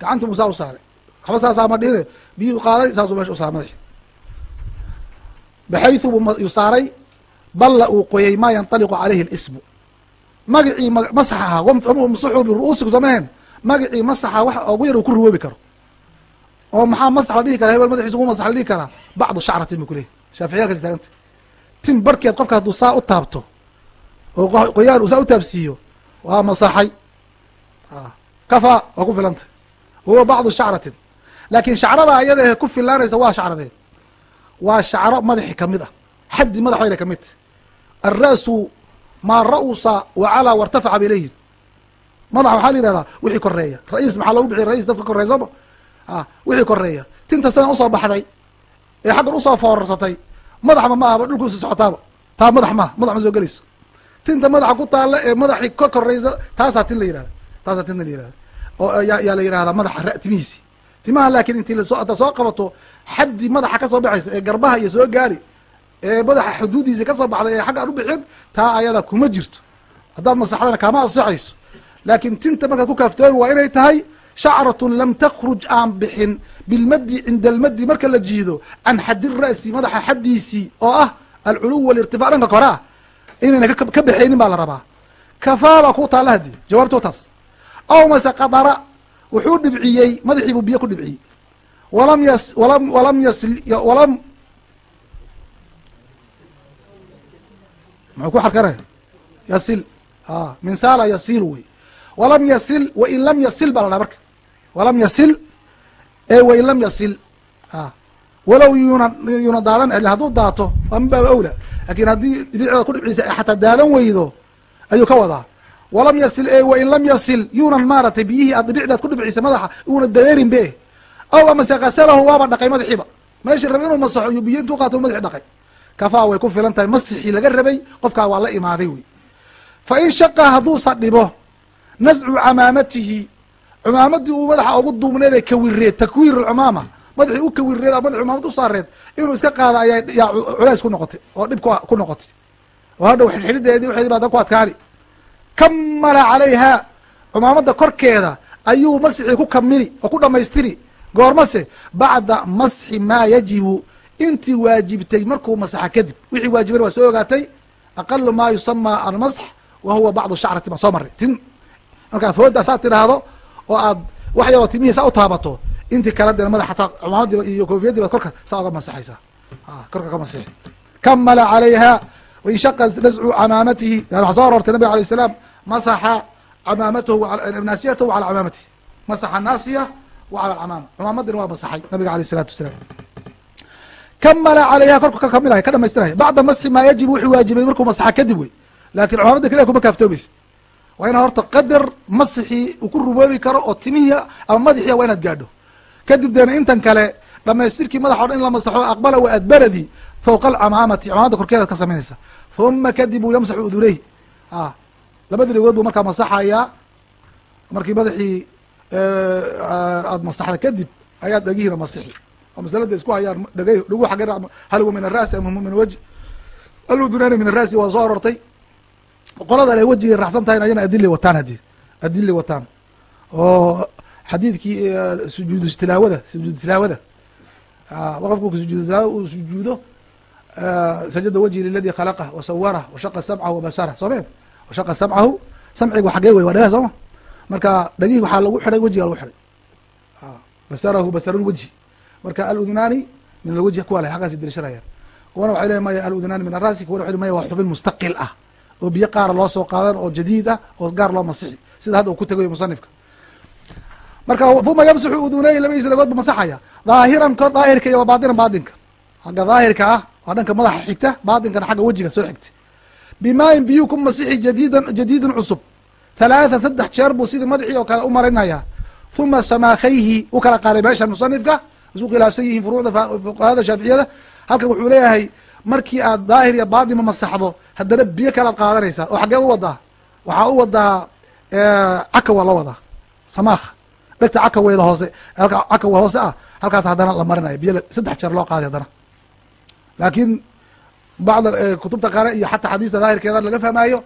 Gacantii buu saa u saaray. Waxba saasaa ma dhihine biyuu qaaday saasuu meesha u saaray madaxi baxaytu buu saaray balla uu qoyay maa yantaliqu caleyhi lismu magacii masax ahaa masuxu biru'uusiku samehen magacii masaxa wax ugu yar uu ku ruwoobi karo. Oo maxaa masax la dhihi karaa hebel madaxiisa ugu masax la dhihi karaa bacdu shacratin bu kuleyahy shaaficiya halkas taaganta tin barhkeed qofka hadduu saa u taabto oo qoyaan uu saa u taabsiiyo waa masaxay. Kafaa waa ku filantay. Huwa bacdu shacratin. Laakiin shacrada ayada ee ku filaanaysa waa shacradeed. Waa shacro madaxi ka mid ah. Xaddi madax bayna ka mid tahy alra'su maa ra'usa wacalaa wartafaca bilayhi madax waxaa la yihahdaa wixii koreeya ra'iis maxaa logu bixiy rais dadka sooma a wixii koreeya tinta sidan u soo baxday ee xaggan u soo foorarsatay madaxba ma ahaba dhulkuusi socotaaba taa madax maaha madax ma soo gelayso tinta madaxa ku taalla ee madaxii ka koreysa taasaa tin la yihahda taasaa tin la yihahda oo yaa la yihahdaa madaxa ra timihiisi timaha laakiin intii la soo haddaad soo qabato xaddii madaxa ka soo baxaysa ee garbaha iyo soo gaari ee madaxa xuduudiisa ka soo baxday ee xagga aan u bixin taa ayada kuma jirto. Haddaad masaxdana kaama asixayso laakiin tinta markaad ku kaaftoomi waa inay tahay shacratun lam takhruj aan bixin bilmaddi cinda almaddi. Marka la jiido can xaddi ra'si madaxa xaddiisii oo ah alculuw walirtifac dhanka kore ah inayna ka baxaynin baa la rabaa. Kafaa baa ku taalla haddi jawaabto taas aw mase qadara wuxuu dhibciyey madaxii buu biyo ku dhibciyey. Walam yas walam walam yasl walam muxuu ku xarkanaya yasil. A min saala yasilu wey. Walam yasil wain lam yasil baa la dhaha marka. Walam yasil ee wain lam yasil. A walow yuuna yuuna daadan hadduu daato waa min baaba awla laakiin haddii dhibicda ku dhibciisa xataa daadan weydo ayuu ka wadaa. Walam yasil e wain lam yasil yuunan maaratay biyihii aad dhibicdaad ku dhibciisa madaxa uuna dareerin be aw amase kasalahu waaba dhaqay madaxiiba. Meeshii rabe inuu masaxo iyo biyo intuu qaato madaxi dhaqay kafaa way ku filan tahay masixii laga rabay qofkaa waa la imaaday wey. Fa in shaqa hadduusa dhibo nascu camaamatihi cumaamadii uu madaxa ugu duubneed ee kawireed takwiir alcumaama madaxii u kawireed madaxi cumaamad u saareed inuu iska qaado ayaa yaa culays ku noqotay oo dhib ku noqotay. Oo hadhow xidxidideedii waxeedi baa dan ku adkaani. Kamala calayha cumaamadda korkeeda ayuu masixii ku kamili oo ku dhamaystiri goormase bacda masxi maa yajibu intii waajibtay markuu masaxa kadib wixii waajiban waa soo ogaatay aqalu maa yusamaa almasx wa huwa bacdu shacrati ma soo maray tin markaa fooda saad tidhaahdo oo aad wax yaroo timihii saa u taabato intii kala dee madax ataa cumaamadii iyo koofiyadii baad korka saa uga masaxaysaa. Korka ka masixi kamala calayha wainshaqa nascu camaamatihi. Waxaa soo aroortay nabig alay salaam masaxa camaamatahu naasiyatahu cala camaamatihi. Masaxa naasiya wa cala alcamaama cumaamadina waa masaxay nabiga aleyh isalaatu wasalaam kamala calayha korka ka kamilaya ka dhamaystiraya bacda masxi maa yajibu wuxuu waajibay markuu masaxa kadib wey laakiin cumaamadda keliya kuma kaaftoomaysid waa inaad horta qadar masixii uu ku rumoobi karo oo timihii ama madaxia waa inaad gaadho kadib deena intan kale dhamaystirkii madax o dhan in la masaxo aqbala wa adbaradi fawqa alcamaamati cumaamadda korkeedaad ka samaynaysa uma kadib uu yamsaxu uduneyh a labadii dhagood buu markaa masaxayaa markii madaxii aad masaxda kadib ayaad dhagihiina masixi oo masalada isku hayaan dhagay dhagu xagge halgu min ara'si ama min waji aludunaani min ara'si waa soo arortay qolada le wejigay raacsan tahay ayana adili wataan hadi adili wataan. Oo xadiidkii sujuudu tilaawada. Sujuudu tilaawada qofku sujuud sujuudo sajada wajhi liladi khalaqah wasawarah washaqa samcahu wabasarah soo me washaqa samcahu samcigu xagee wey waa dhagaha sooma marka dhagihii waxaa lagu xidhay wejiga lagu xidhay. Basarahu basarulwajhi marka aludunaani min alwajhi kuwa le xaggaasi dirishanayaan kuwana waxay leeyn maya aludunaani min arasi kuwana waxay maya waa xubin mustaqil ah oo biyo qaara loo soo qaadan oo jadiid ah oo gaar loo masixi. Sida hadda uu ku tegayo musanifka. Marka uma yamsaxu uduney labadiisa lagood bu masaxaya dhaahiran ko daahirka iyo wa baatinan baatinka xagga daahirka ah waa dhanka madaxa xigta baatinkana xagga wejiga soo xigta. Bimaayin biyuu ku masixi jadiidan jadiidin cusub. Halaathan saddex jeer buu sidii madaxii oo kale u marinaya huma samaakayhi u kala qaaday meeshan musanifka isku khilaafsan yihiin furuucda fuqahada shaaficiyada. Halkan wuxuu leeyahay markii aad daahir iyo baatima masaxdo haddana biyo kalaad qaadanaysaa. Oo xaggeed u wadaa waxaa u wadaa caka waa la wadaa samaakha dhegta cakaweeda hoose. Cakawe hoose ah halkaas haddana la marinaya biyo saddex jeer loo qaaday haddana. Laakiin bacda kutubta qaare iyo xataa xadiista daahirkeeda laga fahmaayo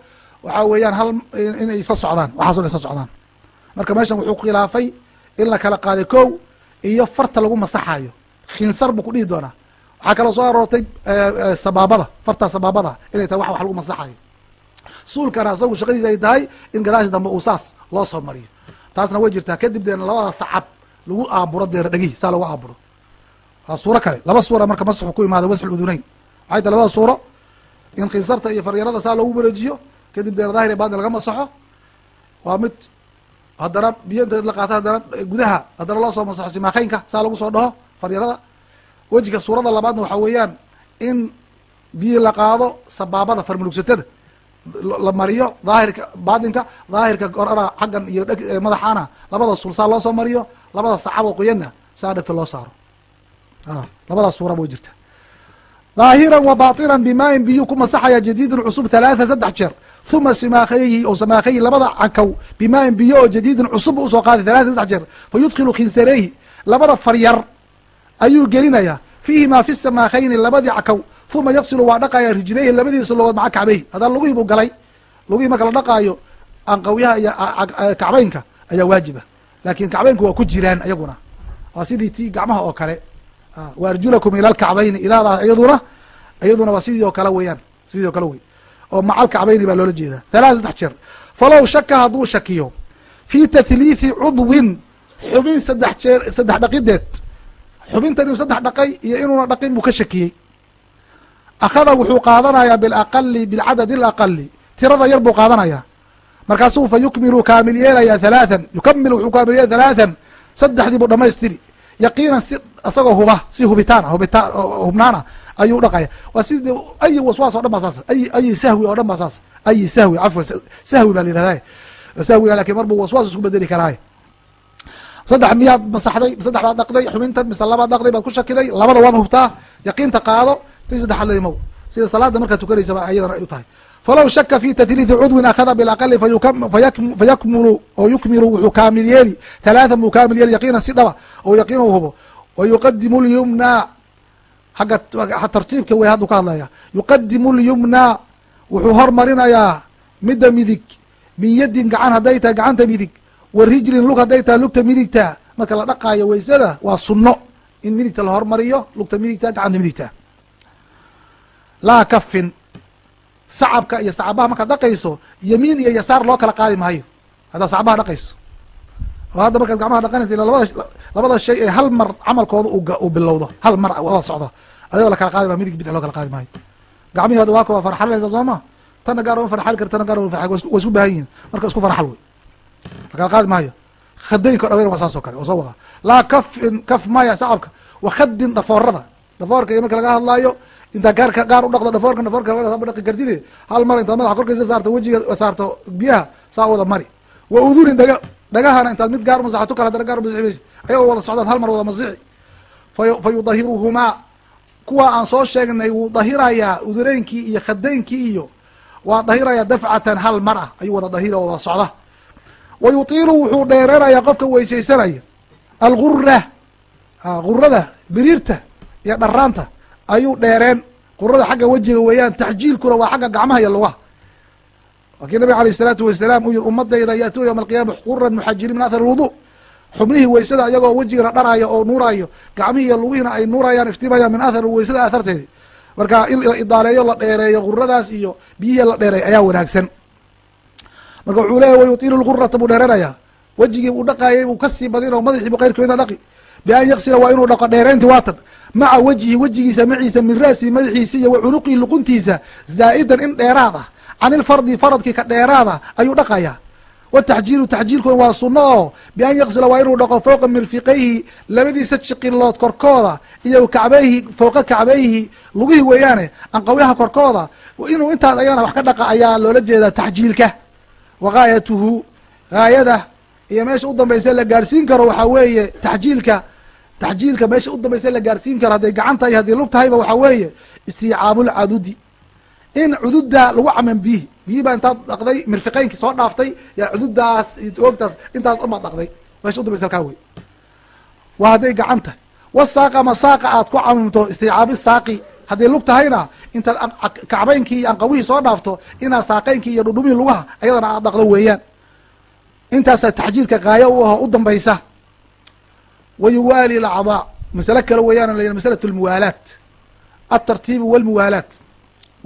waxaa weeyaan hal inay isla socdaan. Waxaaso dhan isla socdaan. Marka meeshan wuxuu khilaafay in la kala qaaday kow iyo farta lagu masaxayo. Khinsar buu ku dhihi doonaa. Waxaa kaloo soo aroortay sabaabada farta sabaabada inay tahay wax wax lagu masaxayo. Suulkana asagu shaqadiisa ay tahay in gadaashi dambe uu saas loo soo mariyo. Taasna way jirtaa. Kadib deena labada sacab lagu aaburo deena dhegihi saa lagu aaburo. Waa suuro kale. Laba suura marka masxu ku imaada wasxu udunayn. Waxay tahay labada suuro. In khinsarta iyo faryarada saa loogu wareejiyo kadib deena daahir ee laga masaxo waa mid haddana biyo inta la qaato haddana gudaha haddana loo soo masaxo simaakaynka saa lagu soo dhaho faryarada. Wejiga suurada labaadna waxaa weeyaan in biyo la qaado sabaabada farmalugsatada la mariyo daahirka baatinka daahirka gorana xaggan iyo dheg madaxaana labada sul saa loo soo mariyo labada sacabo qoyanna saa dhegta loo saaro. Labadaas suura way jirta. Daahiran wa baatinan bimaayin biyuu ku masaxaya jadiidin cusub halaatha saddex jeer huma simaakayhi o samaakayhi labada cakow bimaayin biyo oo jadiidin cusub u soo qaaday halaatha saddex jeer fa yudkilu khinsareehi labada faryar ayuu gelinayaa fiihimaa fi samaakayni labadii cakow uma yaqsilu waa dhaqaya rijlayhi labadiisa logood maca kacbayhi haddana lugihii buu galay lugihii marka la dhaqaayo anqawyaha iyo kacbaynka ayaa waajiba laakin kacbaynku waa ku jiraan ayaguna waa sidii ti gacmaha oo kale wa arjulakum ila lkacbayni ilaadaas iyaduna iyaduna waa sidii oo kale weeyaan sidii oo kale wey oo maca alkacbayni baa loola jeedaa. Halaata saddex jeer. Falow shaka hadduu shakiyo fi tahliithi cudwin xubin saddex jeer saddex dhaqideed. Xubintan inuu saddex dhaqay iyo inuuna dhaqin buu ka shakiyey. Akhada wuxuu qaadanayaa bilaqali bilcadad alaqali tirada yar buu qaadanayaa. Markaasuu fa yukmilu kaamil yeelayaa halaathan yukamil wuxuu kaamil yeelaya saddexdii buu dhamaystiri yaqiinan si isagoo huba si hubitaan hubitaan hubnaana ayuu dhaqaya. Waa sidii ayi waswaas o dhan ay ayi sahwi oo dhan ayi sahwi cafwan sahwi baa la yihahda sahwiga laakiin mar waswaas isku bedeli karaaye saddex miyaad masaxday saddex baad dhaqday xubintan mise labaad dhaqday baad ku shakiday labada waad hubtaa yaqiinta qaado ti saddexaad laimow sida salaada markaad tukanaysaba ayadana ay u tahay. Falow shaka fi tahliithi cudwin akhada bilaqali fayakmulu oo yukmilu wuxuu kaamil yeeli. Halaathan buu kaamil yeeli yaqiinan si dhaba oo yaqiin u hubo. Wa lyumna agga tartiibka wey hadduu ka hadlaya. Yuqadimu lyumna wuxuu hormarinayaa midda midig. Min yadin gacan hadday tahay gacanta midig. Wa rijlin lug hadday tahay lugta midigta. Marka la dhaqaayo weysada waa sunno in midigta la hormariyo lugta midigta gacanta midigta. Laa kafin sacabka iyo sacabaha markaad dhaqayso yamiin iyo yasaar loo kala qaadi maayo. Haddaad sacabaha dhaqayso oo hadda markaad gacmaha dhaqanaysa ila labada labada shay ee hal mar camalkooda uu bilowdo. Hal mar wada socdo. Adagoo lakala qaadi maayo midig bidix loo kala qaadi maayo. Gacmihii hada waa ka waa farxalinaysa soo ma tanna gaar uma farxali kar tanna gaar uma farxali way isku baahan yihiin marka isku farxal wey. Lakala qaadi maayo. Khadaynka dhaweyn waa saas kale oo soo wadaa. Laa kafin kaf maya sacabka wa khadin dhafoorada dhafoorka iyo marka laga hadlaayo intaa gaarka gaar u dhaqdo dhafoorka dhafoorka dhaqi kartide hal mar intaad madaxa korkiisa saarto wejiga saarto biyaha saa wada mari. Wa udunin dhaga dhagahana intaad mid gaar masaxato kale haddana gaar masixi maysid ayagoo wada socdaan hal mar wada masixi fa yudahiruhumaa kuwa aan soo sheegnay wuu dahirayaa udureynkii iyo khadaynkii iyo waa dahirayaa dafcatan hal mar ah. Ayuu wada dahira wada socda. Wa yutiilu wuxuu dheereerayaa qofka weysaysanaya. Algura gurada biriirta iyo dharaanta. Ayuu dheereen. Qurada xagga wejiga weeyaan taxjiilkuna waa xagga gacmaha iyo lugaha wakii nabig alayh isalaatu wasalaam uu yihi ummadayda yaatuuna yowma alqiyama quran muxajiriin min athar lwudu xubnihii weysada iyagoo wejigana dharaayo oo nuuraayo gacmihii iyo lugihiina ay nuurayaan iftiimayaan min athar weysada atharteedi marka in la idaaleeyo la dheereeyo quradaas iyo biyihii la dheereey ayaa wanaagsan. Marka wuxuu leeyahy wayutiilu lgurata buu dheereenaya wejigii uu dhaqaayay buu ka sii badin oo madaxiibu qeyr kamida dhaqi. Bian yaksila waa inuu dhaqo dheereynti waatan. Maca wejhi wejigiisa maciisa min ra'si madaxiisa iyo wa cunuqihi luquntiisa zaa'idan in dheeraad ah can ilfardi faradkii ka dheeraada ayuu dhaqayaa wataxjiilu taxjiilkuna waa sunno oo bian yaksila waa inuu dhaqo fowqa mirfiqayhi labadiisa jiqilood korkooda iyo kacbayhi fowqa kacbayhi lugihii weeyaane anqawyaha korkooda inuu intaas ayana wax ka dhaqa ayaa loola jeedaa taxjiilka wa gaayatuhu gaayada iyo meesha u dambaysa la gaadhsiin karo waxaa weeye taxjiilka taxjiilka meesha u dambaysa la gaadhsiin karo hadday gacan tahay haddii lug tahayba waxaa weeye istiicaabulcadudi in cududa lagu caman biyihi biyihi baa intaad dhaqday mirfiqeynkii soo dhaaftay yaa cududaas oogtaas intaas umaad dhaqday. Meesha udambaysa halkaa wey. Waa hadday gacan tahay. Wasaaqa masaaqa aad ku camamto istiicaabi saaqi. Hadday lug tahayna intaad kacbaynkii iyo anqawihii soo dhaafto inaad saaqeynkii iyo dhudhumihii lugaha ayadana aad dhaqdo weeyaan. Intaasaa taxjiilka gaayo u aho u dambaysa. Wa yuwaali lacdaa masale kale weeyaan la masalat lmuwaalaat altartiibu walmuwaalaat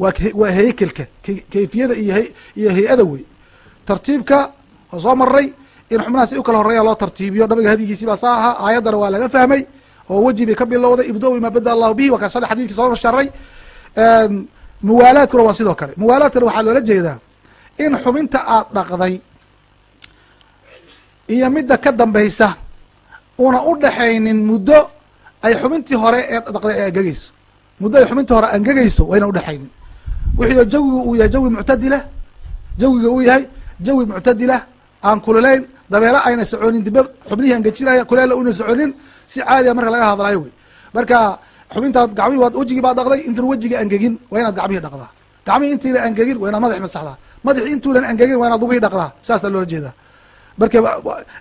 waa waa heykelka kayfiyada iyo hay'ada wey. Tartiibka waa soo maray in xubnahaas u kala horreeya loo tartiibiyo. Nabiga hadigiisi baa saa ahaa. Aayaddana waa laga fahmay. Oo weji bay ka bilowday. Ibdo bima bada allahu bihi. Waa kaa shalay xadidkii soo sharay. Muwaalaadkuna waa sidoo kale. Muwaalaadkana waxaa loola jeedaa in xubinta aad dhaqday iyo midda ka dambaysa una u dhexaynin muddo ay xubintii hore ee dhaqday ay angegeyso muddo ay xubintii hore angegeyso waa yna udhexaynin wixii jawigu uu yahay jawi muctadila jawiga uu yahay jawi muctadila aan kululayn dabeelo ayna soconin dibe xubnihii angejinaya kuleela una soconin si caadiya marka laga hadlayo wey. Marka xubintaad gacmihi waad wejigii baad dhaqday intuuna wejiga angegin waa inaad gacmihii dhaqdaa. Gacmihii intiina angegin waa inaad madaxi masaxdaa. Madaxi intuunan angegin waa inaad lugihii dhaqdaa. Saasaa loola jeedaa. Marka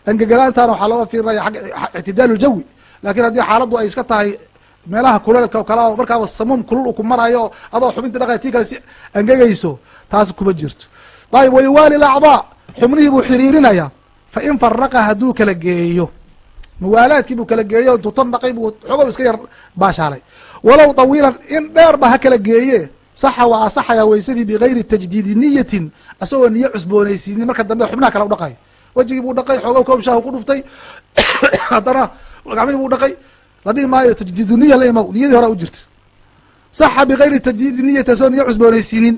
angegalaantaana waxaa looga fiirinaya agga ictidaalu ljawi laakiin haddii xaaladdu ay iska tahay meelaha kuleelka o kala markaaba samuum kulul u ku marayo adoo xubinta dhaqay tii kale angegayso taas kuma jirto. Ayib wayuwaali lacdaa xubnihii buu xiriirinaya fa in faraqa hadduu kala geeyo. Muwaalaadkii buu kala geeyo intuu tan dhaqay buu xogow iska yar baashaalay. Walow tawiilan in dheerba ha kala geeye. Saxa waa asaxaya weysadii bigayri tajdiidi niyatin asagoo niyo cusboonaysiinin marka dambe xubnaha kale u dhaqayo wejigii buu dhaqay xoogow koobshaahu ku dhuftay. [COUGHS] Haddana gacmihii buu dhaqay la dhihi maayo tajdiidu niya la imaw niyadii horaa u jirta. Saxa bigayri tajdiidi niyati asagoo niyo cusboonaysiinin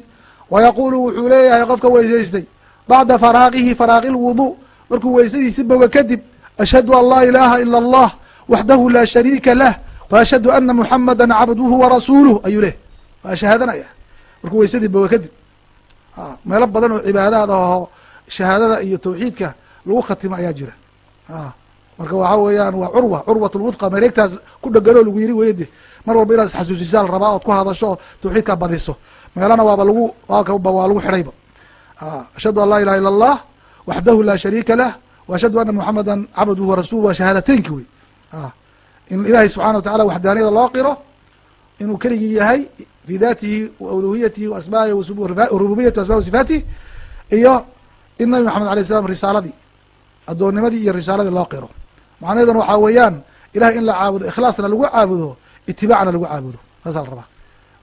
wayaqulu wuxuu leeyahay qofka weysaystay bacda faraaqihi faraaqi lwudu markuu weysadiisi boga kadib ashhadu an laa ilaaha ila allah waxdahu laa shariika lah wa ashhadu ana muxamada cabduhu warasuuluh ayuu leh waa shahaadanaya. Markuu weysadii boga kadib. Meelo badan oo cibaadaad aho shahaadada iyo tawxiidka lagu khatimo ayaa jira marka waxa weeyaan waa curwa curwat lwudqa mareegtaas ku dheganoo lagu yiri weyde mar walba inaad isxasuusisaa la rabaa ood ku hadasho oo tawxiidka badiso. Meelana waaba lagu waa lagu xidhayba ashhadu an laa ilaha illa allah waxdahu laa shariika lah wa ashhadu ana muxamada cabduhu warasuul waa shahaadateynki wey in ilaahay subxana wa tacala waxdaaniyada loo qiro inuu keligii yahay fi datihi wauluhiyatihi waasmaaihi rububiyati asma sifaatih iyo in nabi maxamed alay slam risaaladii addoonnimadii iyo risaaladii loo qiro macnaheeduna waxaa weeyaan ilahay in la caabudo ikhlaasna lagu caabudo itibaacna lagu caabudo. Saasaa la rabaa.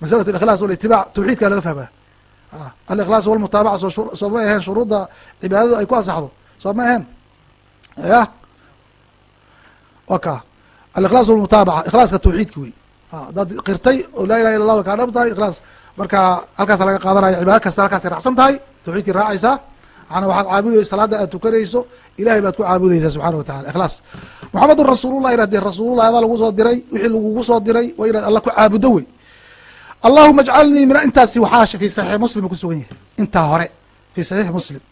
Masalat ikhlaas walitibac tawxiidkaa laga fahmaa. Alikhlaas walmutaabaca soo ma aheen shuruudda cibaadadu ay ku asaxdo soo ma aheen? Ya waka. Alikhlaas walmutaabaca ikhlaaska tawxiidka wey haddaad qirtay oo laa ilaha illa allah way kaa dhab tahay ikhlaas. Marka halkaasa laga qaadanaya cibaada kasta halkaasay raacsan tahay tawxiidkii raacaysaa maana waxaad caabudaysa salaada aad tukanayso ilahay baad ku caabudaysaa subxana wa tacala ikhlaas. Moxamedun rasuulullah inaad rasuulullah adaa lagu soo diray wixii lagugu soo diray waa inaad alla ku caabudo wey. Allahuma ajcalnii min intaasi waxaa fi saxiix muslim ku sugan yahay intaa hore fi saxiix muslim.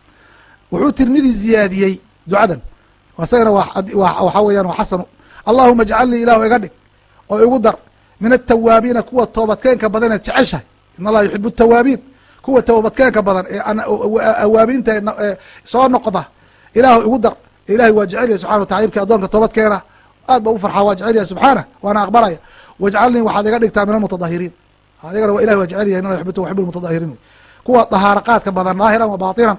Wuxuu tirmidi ziyaadiyey ducadan. Isagana waxaa weeyaan waa xasanu. Allahuma ajcalnii ilahu iga dhig oo igu dar min atawaabiina kuwa toobadkeenka badan ee jeceshahay. In allaha yuxibu tawaabiin kuwa toobadkeenka badan ee awaabiinta soo noqda ilaahu igu dar. Ilahay waa jecel yahay subxana watala ibkii addoonka toobadkeena. Aad ba ugu farxaa waa jecel yahay subxaana waana aqbalaya. Wajcalnii waxaad iga dhigtaa min almutadahiriin adigana waa ilahi waa jecel yahay in alla yuxib yuxib lmutadahiriin kuwa dahaara badan daahiran wa baatinan.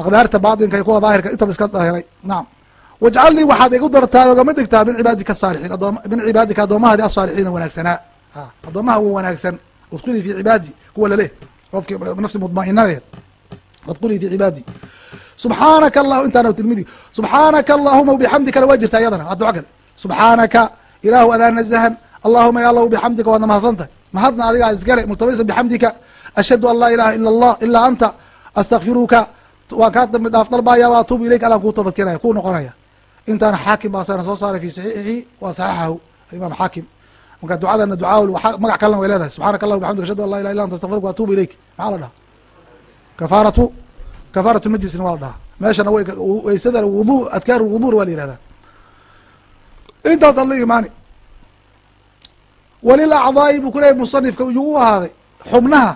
Aqdaarta baatinka iyo kuwa daahirka intaba iska daahiray nacam wajcalnii waxaad igu dartaa ogama dhigtaa min cibaadika asaalixiin min cibaadika addoomahaadi asaalixiina wanaagsanaa. Addoomaha wa wanaagsan udkulii fi cibaadi kuwa laleh qofkii nafsi mudma'inadeed udkulii fi cibaadi subxaanaka allah intaana tilmidi subxaanaka allahuma bixamdikana waa jirta iyadana waa duco kale subxaanaka ilaahu adaa nazahan allahuma ya allahu bixamdika waadna mahadsantahay mahadna adigaa iskale multabisan bixamdika ashhadu an laa ilaha ila allah ilaa anta astakfiruka waan kaa dambi dhaaf dalbaya wa atuubu ilayk adaan kuu toobadkeenaya kuu noqonaya intaana xaakim baa soo saaray fi saxiixihi wa saxaxahu imaam xaakim marka ducadana ducaa magac kalena way leedahay. Subxaanaka allah bxamdik ashhadu an la ilah illa anta astaqfirka wa atuubu ilayk. Maxaa la dhaha kafaaratu kafaaratu majlisna waa la dhahaa. Meeshana weysadana wudu adkaar wuduna waa la yihahdaa intaas ad la imaani. Walil acdaa'i buu ku leeyay musanifka yuu u ahaaday. Xubnaha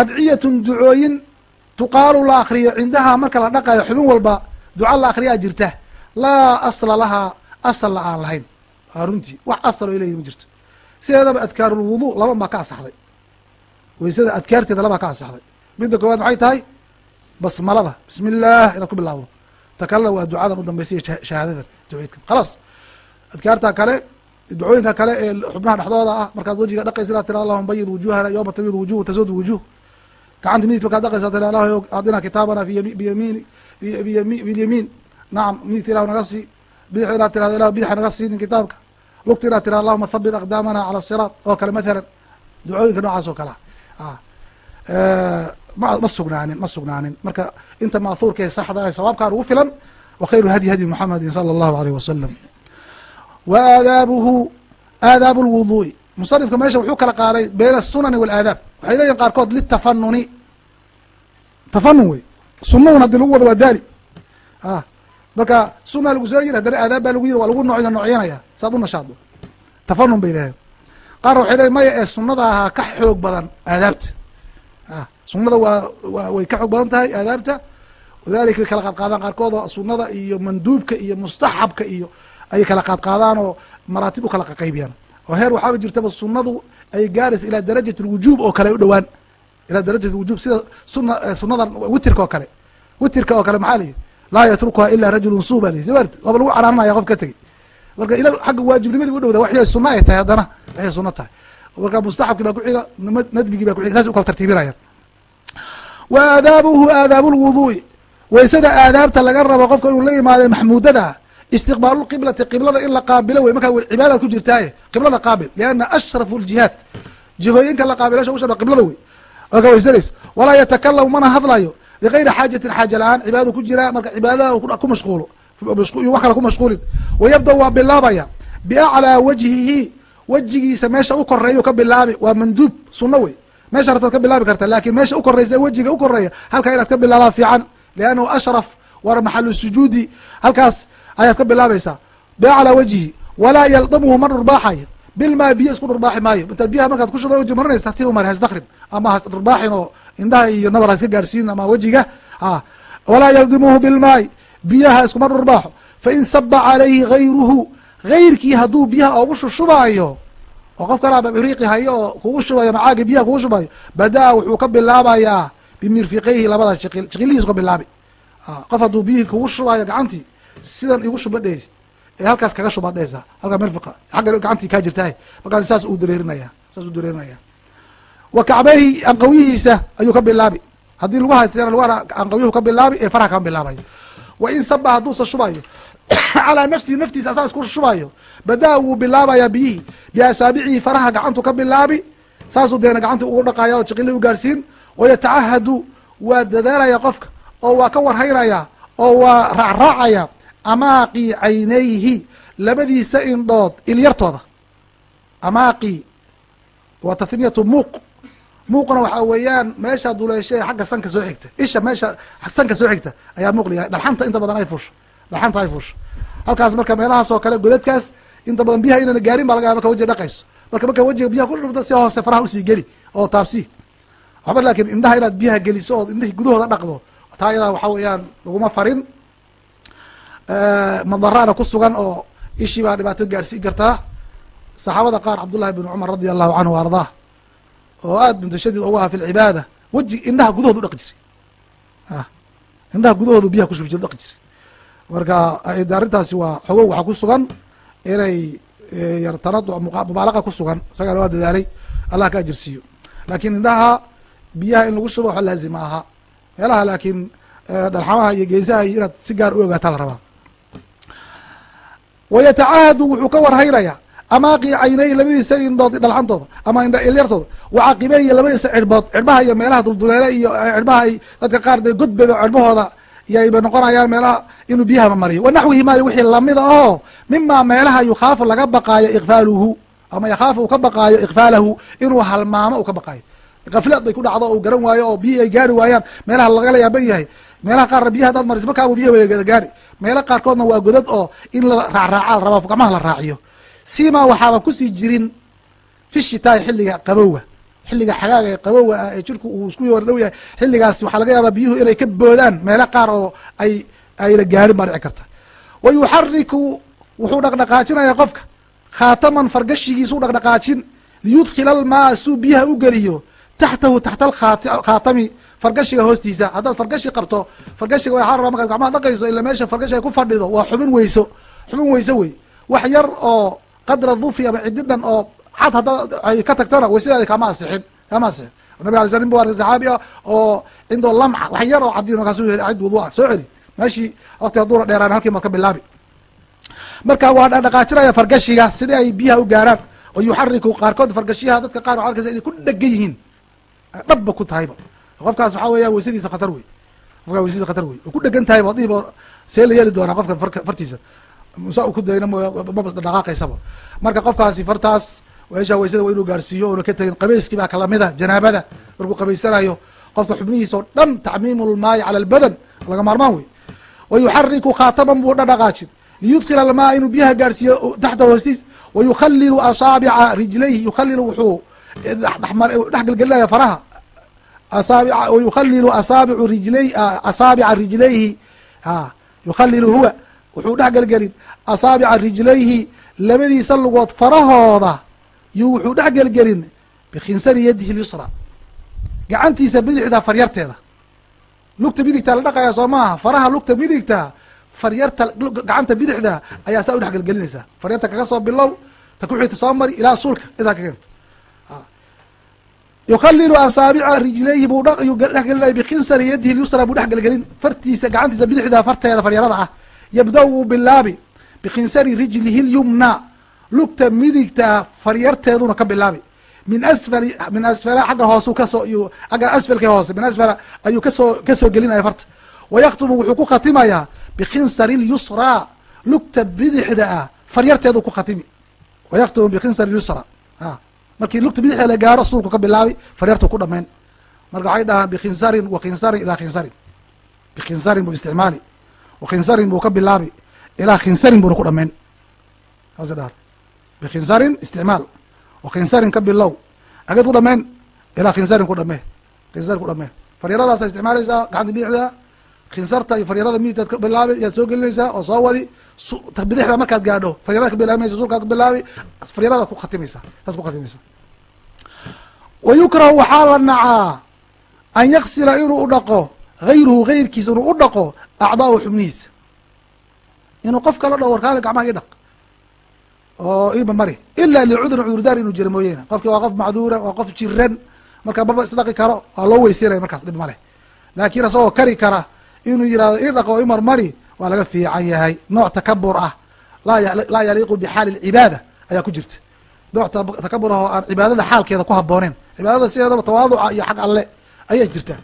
adciyatun ducooyin tuqaalu la akriyo cindaha marka la dhaqayo xubin walba duca la akriyaa jirta. Laa asla lahaa asalna aan lahayn. Runtii wax asal o leyihin ma jirto sideedaba adkaarulwudu laban baa ka asaxday weysada adkaarteeda labaa ka asaxday midda koowaad maxay tahay? Basmalada. Bismi illah inaad ku bilaawdo ta kalena waa ducadan u dambaysa shahaadadan tawxiidka khalaas adkaarta kale ducooyinka kale ee xubnaha dhexdooda ah markaad wejiga dhaqaysa inaad tira allahuma bayid wujuhana yowma tabyid wujuh tasud wujuh gacanta midigta markaad dhaqaysa tira allah adina kitaabana biyamiin bilyamiin nacam midigta ilah naga sii bidix inaad tirahdo ilah bidixa naga siinin kitaabka lugta inaad tira allahuma habit aqdaamana cala siraat oo kale mathalan ducooyinka noocaas oo kalea ma ma sugnaanin ma sugnaanin. Marka inta maahuurkae saxda sawaabkaan ugu filan wa khayru hadyi hadyi muxamedin sala allahu aleyh wasalam wa aadaabuhu aadaabu lwuduui musanifka meesha wuxuu kala qaaday bayna asunani walaadaab waxay leeyihiin qaarkood litafanuni tafanun wey. Sunahun haddii lagu wado waa daali. A marka suna lagu soo yiri haddana aadaab baa lagu yiri waa lagu nooc noocyanaya saad u nashaado. Tafanun bay leeyihiin qaarna waxay leeyiin maya ee sunada ahaa ka xoog badan aadaabta. A sunada waa wa way ka xoog badan tahay aadaabta. Walidalika way kala qaadqaadaan qaarkood oo sunada iyo manduubka iyo mustaxabka iyo ayay kala qaadqaadaan oo maraatib u kala qaqaybiyaan oo heer waxaaba jirtaba sunadu ay gaaraysa ilaa darajat lwujuub oo kale ay u dhowaan. Ilaa darajat lwujuub sida suna sunadan witirka oo kale. Witirka oo kale maxaa layihi laa yatrukuha ila rajulun suu ba layihi sawart waaba lagu canaananaya qof ka tegey. Marka ila xagga waajibnimadii u dhowda waxay sunna ay tahay haddana waxay sunno tahay. Marka mustaxabki baa kuxiga nadbigii ba kuxiga saas u kala tartiibinayaan wa aadaabuhu aadaabu lwuduui waysada aadaabta laga rabo qofka inuu la yimaado maxmuudada istiqbaalu qiblati qiblada in la qaabilo wey markaa cibaadaad ku jirtaaye qiblada qaabil lianna ashrafu ljihaad jihooyinka la qaabilasha u shara qiblada wey oo ka walaa yatakalamu mana hadlayo ligayri xaajatin xaaja la'aan cibaadadu ku jiraa marka cibaadada ku mashquulo wax kale ku mashquulin wayabda waa bilaabaya biaclaa wajhihi wejigiisa meesha u koreeya ka bilaabi waa manduub sunno wey meesha rabtaad ka bilaabi karta laakiin meesha ukoreysa wejiga ukoreeya halkaa inaad ka bilaabaa fiican liannahu ashraf war maxalu sujuudi halkaas ayaad ka bilaabaysaa biaclaa wajhi walaa yaldamuhu ma dhurbaaxayo bilmaa biyo isku dhurbaaxi maayo intaad biyaha markaad kushuba weji marinaysa tartiib umar hasdakrin ama has dhurbaaxin oo indhaha iyo nabar ha iska gaadhsiin ama wejiga walaa yaldimuhu bilmaai biyaha iskuma dhurbaaxo fain saba calayhi gayruhu gayrkii hadduu biyaha ogu shushubaayo oo qof riiqi hayo oo kugu shubayo macaagi biyaha kugu shubayo badaa wuxuu ka bilaabayaa bimirfiqeyhi labada shiqil shiqilihiis ka bilaabi. Qof hadduu biyihii kugu shubayo gacantii sidan igu shuba dheheysid ee halkaas kaga shubaad dheheysaa halkaa mirfiqa xagga gacantii kaa jirtahay markaas saas uu dareerinaya saas uu dareerinaya wa kacbayhi anqawihiisa ayuu ka bilaabi. Haddii lagu haytana lugana anqawyuhu ka bilaabi ee faraha kama bilaabayo. Wa in saba hadduusa shubayo [COUGHS] calaa nafsihi naftiisa asaa isku shubayo badaa wuu bilaabayaa biyihii biasaabicihi faraha gacantu ka bilaabi saasuu deena gacantii ugu dhaqaya oo jiqili u gaarhsiin wayatacahadu waa dadaalaya qofka oo waa ka warhaynaya oo waa raacraacaya amaaqi caynayhi labadiisa indhood ilyartooda amaaqi waa tathniyatu muuq muuqna waxaa weeyaan meesha duleesha ee xagga sanka soo xigta. Isha meesha sanka soo xigta ayaa muuq layahay dhalxanta inta badan ay fuusho dhalxanta ay fuusho halkaas marka meelahaas oo kale godadkaas inta badan biyaha inana gaarin baa laga marka wejiga dhaqayso. Marka marka wejiga biyaha ku dhubto si hoose faraha u sii geli oo taabsi. Waxba laakiin indhaha inaad biyaha geliso oo indhahii gudahooda dhaqdo taa iyadaa waxaa weeyaan laguma farin. Madaraana ku sugan oo ishii baa dhibaato gaadhsiin kartaa. Saxaabada qaar cabdullahi bn cumar radia allahu canhu ardaah oo aad muntashadid ugu ahaa fi lcibaada weji indhaha gudahoodu dhaqi jiray. Indhaha gudahoodu biyaha kushubi jir dhaqi jiray. Marka arrintaasi waa xogow waxaa ku sugan inay yar tanadu mubaalaqa ku sugan isagana waa dadaalay allah ka ajirsiiyo laakiin indhaha biyaha in lagu shubo waxba laazim ma aha. Meelaha laakiin dhalxamaha iyo geesaha iyo inaad si gaar u ogaataa la rabaa. Wayatacahadu wuxuu ka warhaynaya amaaqi caynay labadiisa indhood dhalxantooda ama ilyartooda wacaqibey iyo labadiisa cirhbood cirhbaha iyo meelaha dulduleele iyo cirhbaha ay dadka qaar dee godbeba cirhbahooda yayba noqonayaan meelaha inuu biyaha mariyo. Wanaxwihi maayo wixii lamida oo mima meelaha yukhaafu laga baqaayo ikfaaluhu ama yakhaafu uu ka baqaayo ikfaalahu inuu halmaamo uu ka baqaayo. Kaflad bay ku dhacdo uu garan waayo oo biyihi ay gaari waayaan. Meelaha lagala yaaban yahay. Meelaha qaarna biyaha hadaad mariso markaabu biyaha way gaari. Meelo qaarkoodna waa godad oo in la raacraaca la rabaa gacmaha la raaciyo simaa waxaaban ku sii jirin fi shitaai xilliga qabowga xilliga xagaaga ee qabowga ah ee jirku uu isku yar dhow yahay. Xilligaas waxaa laga yaabaa biyuhu inay ka boodaan meelo qaar oo ay ayna gaarin baa dhici karta. Wa yuxariku wuxuu dhaqdhaqaajinayaa qofka. Khaataman fargashigiisuu dhaqdhaqaajin. Liyudkila almaa suu biyaha u geliyo. Taxtahu taxta alkhaatami fargashiga hoostiisa. Haddaad fargashi qabto fargashiga waxaa rabaa markaad gacmaha dhaqayso ila meesha fargashiga ku fadhido waa xubin weyso. Xubin weyso wey. Wax yar oo qadra dufi ama cididhan oo cad haddaad ay ka tagtona weysadeeda kama asixin kama asixin nabig alay sl bu arka saxaabi ah oo cindoo lamca wax yar oo cadin markaasuu heli cid wudu ah soo celi. Meeshii waqti hadduuna dheeraan halkii maad ka bilaabi. Marka waa dhaqdhaqaajinaya fargashiga sidii ay biyaha u gaaraan oo yuxariku qaarkood fargashiyaha dadka qaar waa arkaysa inay ku dhegan yihiin. Dhabba ku tahayba qofkaas waxaa weeya weysadiisa khatar wey qofkaa weysadiisa khatar wey ku dhegan tahay ba dihiba see la yeeli doonaa qofka fartiisa musa ku dayna maba dhaqaaqaysaba. Marka qofkaasi fartaas meesha weysada waa inuu gaarsiiyo oona ka tegin qabayskii baa kalamida janaabada markuu qabaysanayo qofka xubnihiisa oo dhan tacmiimu lmaayi cala albadan laga maarmaan wey wa yuxariku khaataman buu dhadhaqaajin. Liyudkila almaa inuu biyaha gaarsiiyo taxta hoostiis wa yukhalilu asaabica rijlayhi yukhalilu wuxuu dhex gelgelinaya faraha. Asaabica wa yukhalilu asaabicu rijlay asaabica rijlayhi yukhalilu huwa wuxuu dhex gelgelin. Asaabica rijlayhi labadiisa lugood farahooda yuu wuxuu dhex gelgelin. Bikhinsari yadihi lyusra gacantiisa bidixda faryarteeda. Lugta midigta la dhaqaya soo maaha. Faraha lugta midigta faryarta gacanta bidixda ayaa saa u dhex gelgelinaysaa faryarta kaga soo bilow ta kuxigta soo mari ilaa suulka intaa ka keento yukhalilu asaabica rijlayhi buu yuu dhex gelinaya bikhinsari yadihi lyusra buu dhex gelgelin. Fartiisa gacantiisa bidixda farteeda faryarada ah yabda wuu bilaabi bikhinsari rijlihi lyumna lugta midigta faryarteeduna ka bilaabi min asfali min asfala xagga hoose ka soo agga asfalka hoose min asfala ayuu ka soo ka soo gelinaya farta wayaktubu wuxuu ku khatimayaa bikhinsari lyusra lugta bidixda ah faryarteedu ku khatimi wayaktubu bikhinsari lyusra markii lugta bidixda la gaaro suulku ka bilaabi faryartu ku dhamayn marka waxay dhahaan bikhinsarin wa khinsarin ilaa khinsarin bikhinsarin buu isticmaali wa khinsarin buu ka bilaabi. Ilaa khinsarin buuna ku dhamayn saasa dhaha bikhinsarin isticmaal. Khinsarin ka bilow. Ageed ku dhameen ilaa khinsarin ku dhamee khinsarin ku dhamee faryaradaasa isticmaalaysaa gacanta bidixda khinsarta iyo faryarada midigtaad ka bilaabi yaad soo gelinaysaa oo soo wadi bidixda markaad gaadho faryarada ka bilaabimaysa sulkaad ka bilaabi faryaradaad ku khatimaysaa saas ku khatimaysaa wa waxaa la nacaa an yaksila inuu dhaqo hayruhu hayrkiisa inuu u dhaqo acdaahu xubnihiisa inuu qof kala dhao warkaale gacmaha ii dhaq oo iba mari ila licudrin cudurdaar inuu jira mooyeene qofki waa qof macduura waa qof jiran marka maba isdhaqi karo waa loo weysiinaya markaas dhib maleh laakiin isagoo kari kara inuu yiraahdo ii dhaqo imar mari waa laga fiican yahay nooc takabur ah laa yaliiqu bixaali lcibaada ayaa ku jirta nooc takabur ah oo aan cibaadada xaalkeeda ku habooneen cibaadada sideedaba tawaaduca iyo xag alle ayay jirtaa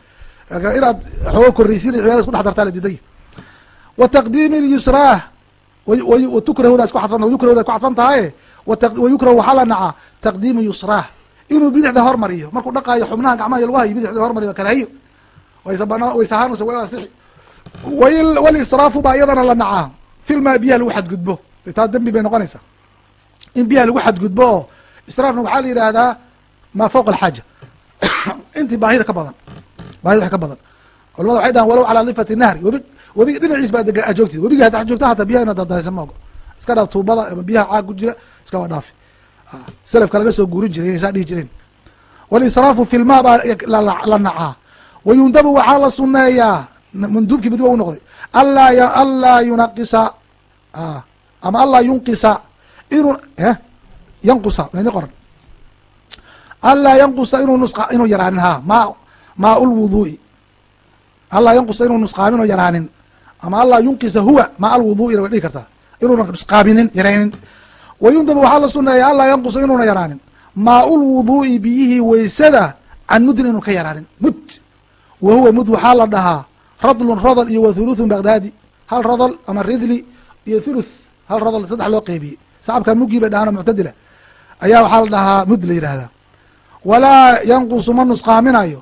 inaad xoogo korreysiin cibadada isku dhex dartaa la diiday. Wa taqdiimi lyusraah watukrahuna isku adfan yukrahuna isku cadfan tahaye wayukrahu waxaa la nacaa taqdiimu yusraah inuu bidixda hormariyo markuu dhaqaayo xubnaha gacmaha iyo lugaha iyo bidixda hormariyo karaahiyo waysahaanuse way asixi walisraafu baa iyadana la nacaa filmaa biyaha lagu xadgudbo. Taa dembi bay noqonaysaa in biyaha lagu xadgudbo oo israafna waxaa la yidhaahdaa maa fawqa alxaaja [COUGHS] intii baahida ka badan baahida wax ka badan. Culamada waxay dhahan walow calaa difati nahri. Webi webiga dhinaciis baa dega joogtid webiga hadda joogta hataa biyaha inaad dadahaysa ma ogo iska dhaaf tuubada ama biyaha caag ku jira iska waa dhaafi. Selafka laga soo guurin jiray inay saa dhihi jireen. Walisraafu filmaa baa la nacaa. Wayundabu waxaa la suneeyaa manduubkii mid u noqday. Alaa yunaqisa. Ama anlaa yunqisa. Inuu yanqusa mayni qoran. Anlaa yanqusa inuu nusqa inuu yaraanin ha ma maa lwuduui anlaa yanqusa inuu nusqaamin oo yaraanin. Ama anlaa yunqisa huwa maa alwuduu'ina way dhihi kartaa inuuna nusqaaminin yaraynin. Wayundabu waxaa la suneeya anlaa yanqusa inuuna yaraanin. Maa ulwuduu'i biyihii weysada can muddin inuu ka yaraanin. Mud. Wa huwa mud waxaa la dhahaa radlun radl iyo wa thuluthun baghdadi hal radl ama ridli iyo thuluth. Hal radl saddex loo qeybiyey. Sacabka mugii bay dhahaan muctadila. Ayaa waxaa la dhahaa mud la yihahdaa walaa yanqusu ma nusqaaminayo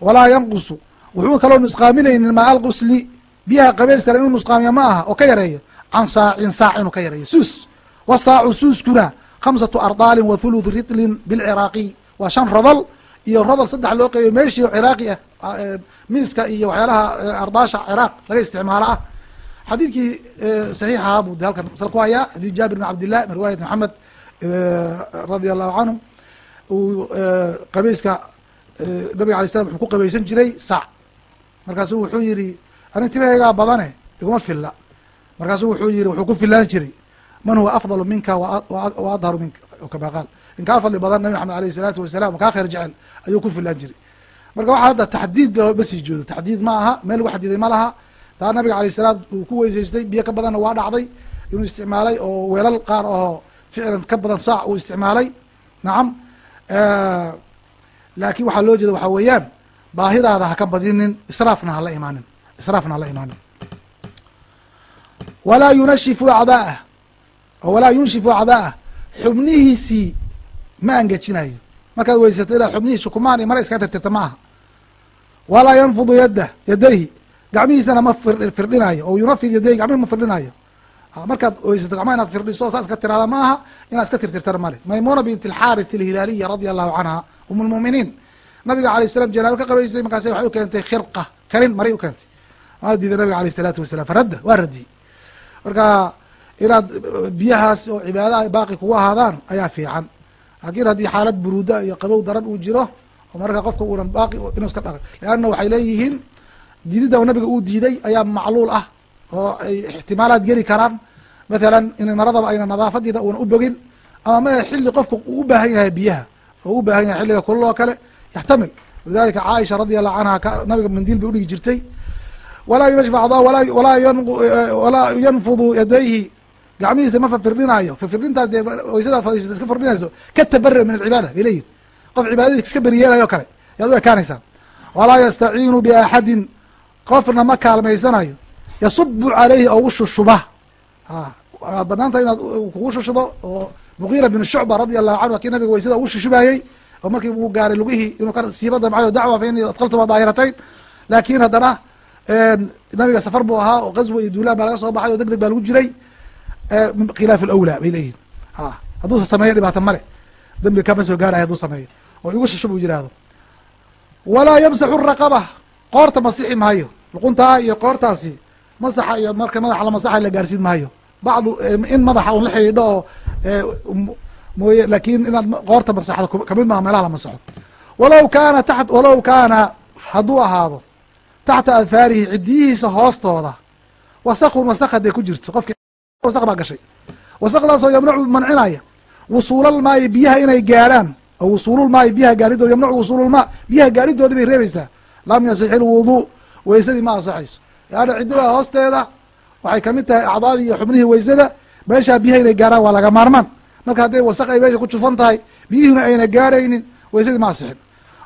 walaa yanqusu. Wuxuu kaloo nusqaaminaynin maa alqusli. Biyaha qabeyskale inuu nusqaamiya ma aha oo ka yareeyo. Can saacin saac inuu ka yareeyo. Suus. Wasaacu suuskuna khamsatu ardaalin wa thuluthu ritlin bilciraaqiy waa shan rodol iyo rodol saddex loo qeybiyo meeshii ciraaqi ah miiska iyo waxyaalaha ardaasha ciraaq laga isticmaalo ah. Xadiidkii saxiixaha buu de halkan sal ku hayaa. Xadiid jaabir bin cabdillah min riwaayat maxamed radia allahu canhu uu qabeyska nabiga alay slam wuxuu ku qabaysan jiray saac markaasuu wuxuu yihi ani timahaygaa badane iguma filla. Markaasuu wuxuu yihi wuxuu ku filaan jiray man huwa afdalu minka wa adharu minka? Kama qaal in kaa fadli badan nabi maxamed aleyh isalaatu wasalam kaa khayr jecel ayuu ku filaan jiray. Marka waxaa hadda taxdiid ma sii joodo taxdiid ma aha meel lagu xadiday ma laha. Taa nabiga alayh salaam uu ku weysaystay biyo ka badanna waa dhacday. Inuu isticmaalay oo weelal qaar oo ficlan ka badan saac uu isticmaalay. Nacam laakiin waxaa loo jeeda waxaa weeyaan baahidaada ha ka badinin israafna hala imaanin israafna hala imaanin. Walaa yunashifu acdaa'ah walaa yunshifu acdaa'ah xubnihiisii ma angejinayo markaad weysato inaad xubnihiisi kumaan iyo mara iskaga tirtirta ma aha. Walaa yanfudu yaddah yadayhi gacmihiisana ma firdhinayo oo yunafid yadayhi gacmihi ma firdhinayo markaad weysato gacmaha inaad firdhiso saas ka tiraada ma aha inaad iska tirtirtana male maymuna bint alxaarith alhilaaliya radia allahu canha um lmuminiin nabiga alay salam janaabo ka qabaysay markaas waxay u keentay khirqa karin maray keentay. Waa diiday nabiga aleyh isalaatu wasalam faradda waa radiyey marka inaad biyahaas oo cibaadaha baaqi kugu ahaadaan ayaa fiican. Laakiin haddii xaalad buruuda iyo qabow daran uu jiro oo marka qofka uunan baaqi inuu iska dhaqay leanna waxay leeyihiin diididda u nabiga uu diiday ayaa macluul ah oo ay ixtimaalaad geli karaan. Mathalan in maradaba ayna nadaafadeeda uuna u bogin ama ma xilli qofka uu u baahan yahay biyaha oo u baahan yahay xilliga kulul oo kale yaxtamil. Walidalika caaisha radi allahu canha nabiga mandiil bay udhigi jirtay. Walaa yunashif acdaa walaa yanfudu yadayhi. Gacmihiisa ma fafirdhinaayo fafirdhintaas dee waysadaa faysata iska firdhinayso ka tabara min alcibaada bay leeyihiin qof cibaadadiis iska beriyeelayo kale ayaad u ekaanaysaa. Walaa yastaciinu biaxadin. Qofna ma kaalmaysanayo yasubu caleyhi oo ugu shushuba. Waad banaanta inaad kugu shushubo oo mugiira bin shucba radia allahu canhu kii nabiga waysada ugu shushubayey oo markii uu gaaray lugihii inuu ka siiba damcayo dacwa fa ini adkaltuma daahiratayn. Laakin haddana nabiga safar buu ahaa oo qazwa iyo duulaan baa laga soo baxay oo deg deg baa lagu jiray. Khilaaf alawlaa bay leeyihiin hadduusa sameeyo dhibaata male. Dembi kama soo gaarayo hadduu sameeyo. Oo igu shushub uu yihahdo walaa yamsaxu raqaba. Qoorta masixi maayo. Luquntaa iyo qoortaasi masaxa iyo marka madaxa la masaxa la gaarsiin maayo. Bacdu in madaxa un la xidhiidho oo mooye laakiin inaad qoorta masaxdo ka mid maaha meelaha la masaxo walaw kaana ta walaw kaana hadduu ahaado taxta adfaarihi cidiyihiisa hoostooda wasakun wasak hadday ku jirto. Qofki wasak baa gashay. Wasakdaasoo yamnacu mancinaya. Wusuulalmaayi biyaha inay gaadhaan oo wusuululmaayi biyaha gaadhidood yamnacu wusuululmaa biyaha gaadhidoodi bay reebaysaa. Lam yasix ilwuduu weysadii ma ansaxayso. Leanna ciddada hoosteeda waxay ka mid tahay acdaadii iyo xubnihii weysada meeshaa biyaha inay gaadhaan waa laga maarmaan. Marka hadday wasak ay meesha ku jufan tahay biyihina ayna gaadhaynin weysadii ma ansixin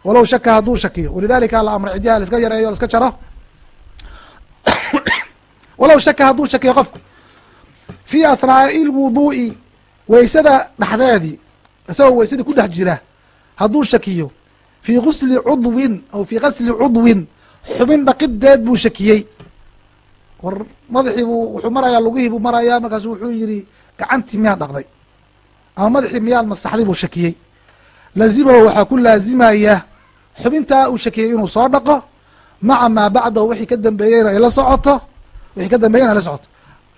walow shaka hadduu shakiyo walidalika la amray cidyaha laiska yareeyo laiska jaro. [COUGHS] Walow shaka hadduu shakiyo qofka fii athnaa'i lwuduu'i weysada dhexdeedii isagoo weysadii ku dhex jira hadduu shakiyo fii gusli cudwin aw fii gasli cudwin xubin dhaqideed buu shakiyey war madaxii buu wuxuu marayaa lugihii buu marayaa markaasu wuxuu yihi gacantii miyaad dhaqday? Ama madaxii miyaad masaxday? buu shakiyey. Laazimahu waxaa ku laazimaya xubintaa uu shakiyey inuu soo dhaqo maca maa bacdahu wixii ka dambeeyeyna ay la socoto wixii ka dambeeyena ay la socoto.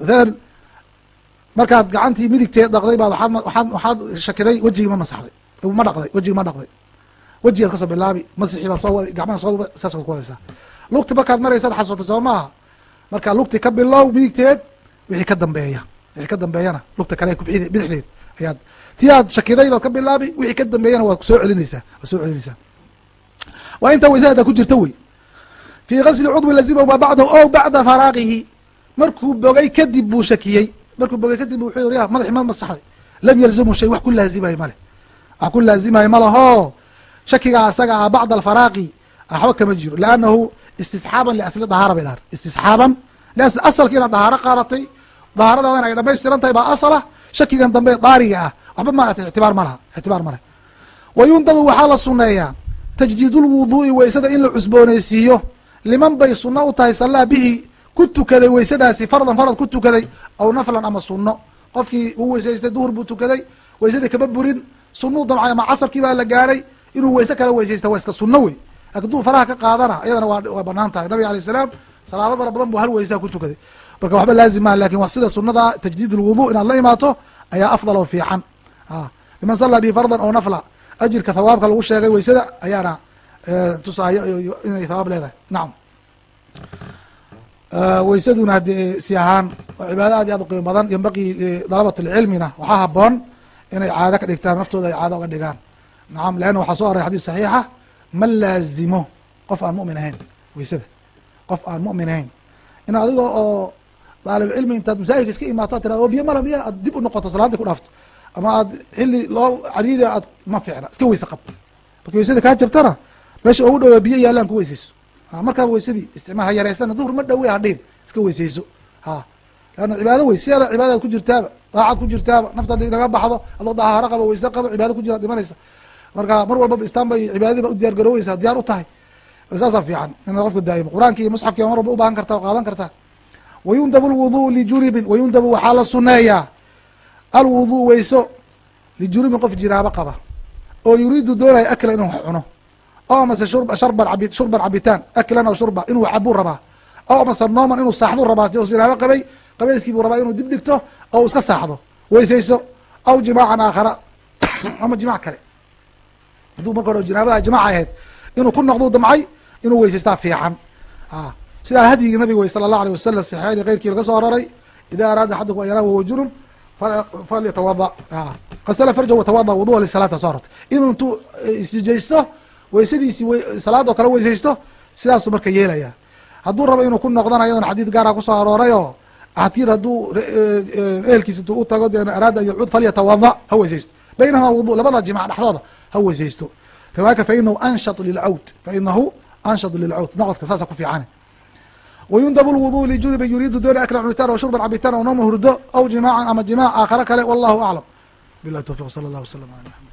Mathalan markaad gacantii midigteed dhaqday baad waaad waxaad shakiday wejigii ma masaxday. Ma dhaqday wejigii ma dhaqday. Wejigaad ka soo bilaabi masixii baad soo gacmaha soo saasaad ku wadaysaa. Lugti markaad maraysaad xasuutay soo maaha markaa lugti ka bilow midigteed wixii ka dambeeya. Wixii ka dambeeyana lugta kale bidixdeed ayaad. Ti aad shakiday baad ka bilaabi wixii ka dambeeyana waad soo celinaysaa waad soo celinaysaa. Waa inta waysada ku jirta wey. Fii gasli cudwi lazima ma bacdahu o bacda faraaqihi. Markuu bogay kadib buu shakiyey. Markuu bogay kadib wuxuu ya madaxi ma masaxday lam yalzimu shay wax ku laazimayo male wax ku laazimayo malaho shakigaa asaga ah bacda alfaraaqi. Waxba kama jiro liannahu istisxaaban liasli dahaara bay dhahan istisxaaban asalki inaad dahaaro qaadatay dahaaradaadana ay dhamaystiran tahay baa asala shakigan dambe daariga ah waxba maarata ictibaar ma laha ictibaar ma leh wa yundabu waxaa la suneeyaa tajdiidulwuduu'i weysada in la cusbooneysiiyo liman bay sunno u tahay sallaa bihi ku tukaday weysadaasi fardan farad ku tukaday aw naflan ama sunno qofkii uu weysaystay duhur buu tukaday weysadii kama burin sunnuu damcay ama casarkii baa la gaadhay inuu weyse kala weysaysta waa iska sunno wey laakiin duu faraha ka qaadana iyadana waa bannaan tahay nabiga alay salaam salaado fara badan buu hal weysaa ku tukaday. Marka waxba laazim maha laakiin waa sida sunada tajdiid lwudu inaad la imaato ayaa afdal oo fiican. Liman sallaa bihi fardan oo nafla ajirka thawaabka lagu sheegay weysada ayaana tusaayo inay thawaab leedahay. Nacam weysaduna haddii si ahaan waa cibaado aad iyo aad u qiimo badan yambaqii lidalabat lcilmina waxaa haboon inay caado ka dhigtaan naftooda ay caado uga dhigaan. Nacam leanna waxaa soo aray xadis saxiixa ma laazimo qof aan mu'min ahayn weysada qof aan mu'min ahayn. In adiga oo daalib cilmi intaad masaajidka iska imaato ad tirado o biyo mala miya aad dib u noqoto salaadii ku dhaafto. Ama aad xilli loo cariiri aad ma fiicna iska weyse qab. Marka weysada kaa jabtana meesha ugu dhawa biyo yaalaan ku weysayso. Markaa weysadii isticmaal ha yareysana duhur ma dhawe hadhiin iska weysayso. Ha leanna cibaado wey sideeda cibaadaad ku jirtaaba daacad ku jirtaaba nafta haddii naga baxdo adoo dahaaro qaba weyse qaba cibaado ku jiraad dhimanaysa marka mar walbaba istaan bay u diyaar garooweysaa diyaar u tahay. Saasaa fiican ina qofka daa'imo qur'aanki iyo musxafki mar walba ubaahan karta o qaadan kartaa. Wayundabu lwudu lijunubin wayundabu waxaa la suneeyaa alwudu weyso lijunubin qof jiraabo qaba. Oo yuriidu doonaya akla inuu wax cuno. Oo amase sharban shurban cabitaan aklan aw shurba inuu cabuu rabaa. Oo amase nooman inuu saaxduu rabaa jiraabo qabay qabayskii rabaa inuu dib dhigto oo iska saaxdo. Weysayso aw jimaacan aakhara [COUGHS] ama jimac kale hadduu marka hore jinaabada jimaac ahayd inuu ku noqduu damcay inuu weysaystaa fiican. Sidaa hadyigii nabiga wey sala allahu alيh wasalam saxiixayni keyrkii laga soo aroray ida araada axadukum an yanaa wahuwa junub falyatawada qasala farja watawada wudu'a lisalaata soo arortay inuu intuu isjijaysto weysadiisi salaad oo kale weysaysto sidaasuu marka yeelaya. Hadduu rabo inuu ku noqdana iyadana xadiid gaara ku soo arooray oo xatiir hadduu ehelkiisa intuu u tago dee araada an yacuud falyatawada ha weysaysto. Baynahuma wudu labada jimac dhexdooda ha weysaysto riwaayaka fainahu anshatu lilcawd fainahu anshatu lilcawd noqodka saasa ku fiican wayundabu lwudu lijunubin yuriidu doona akla cunitaan o shurban cabitaan o nooma hurdo aw jimaacan ama jimaac aakhare kale wallahu aclam bilahi towfiq sala allah wasalam ala maxamed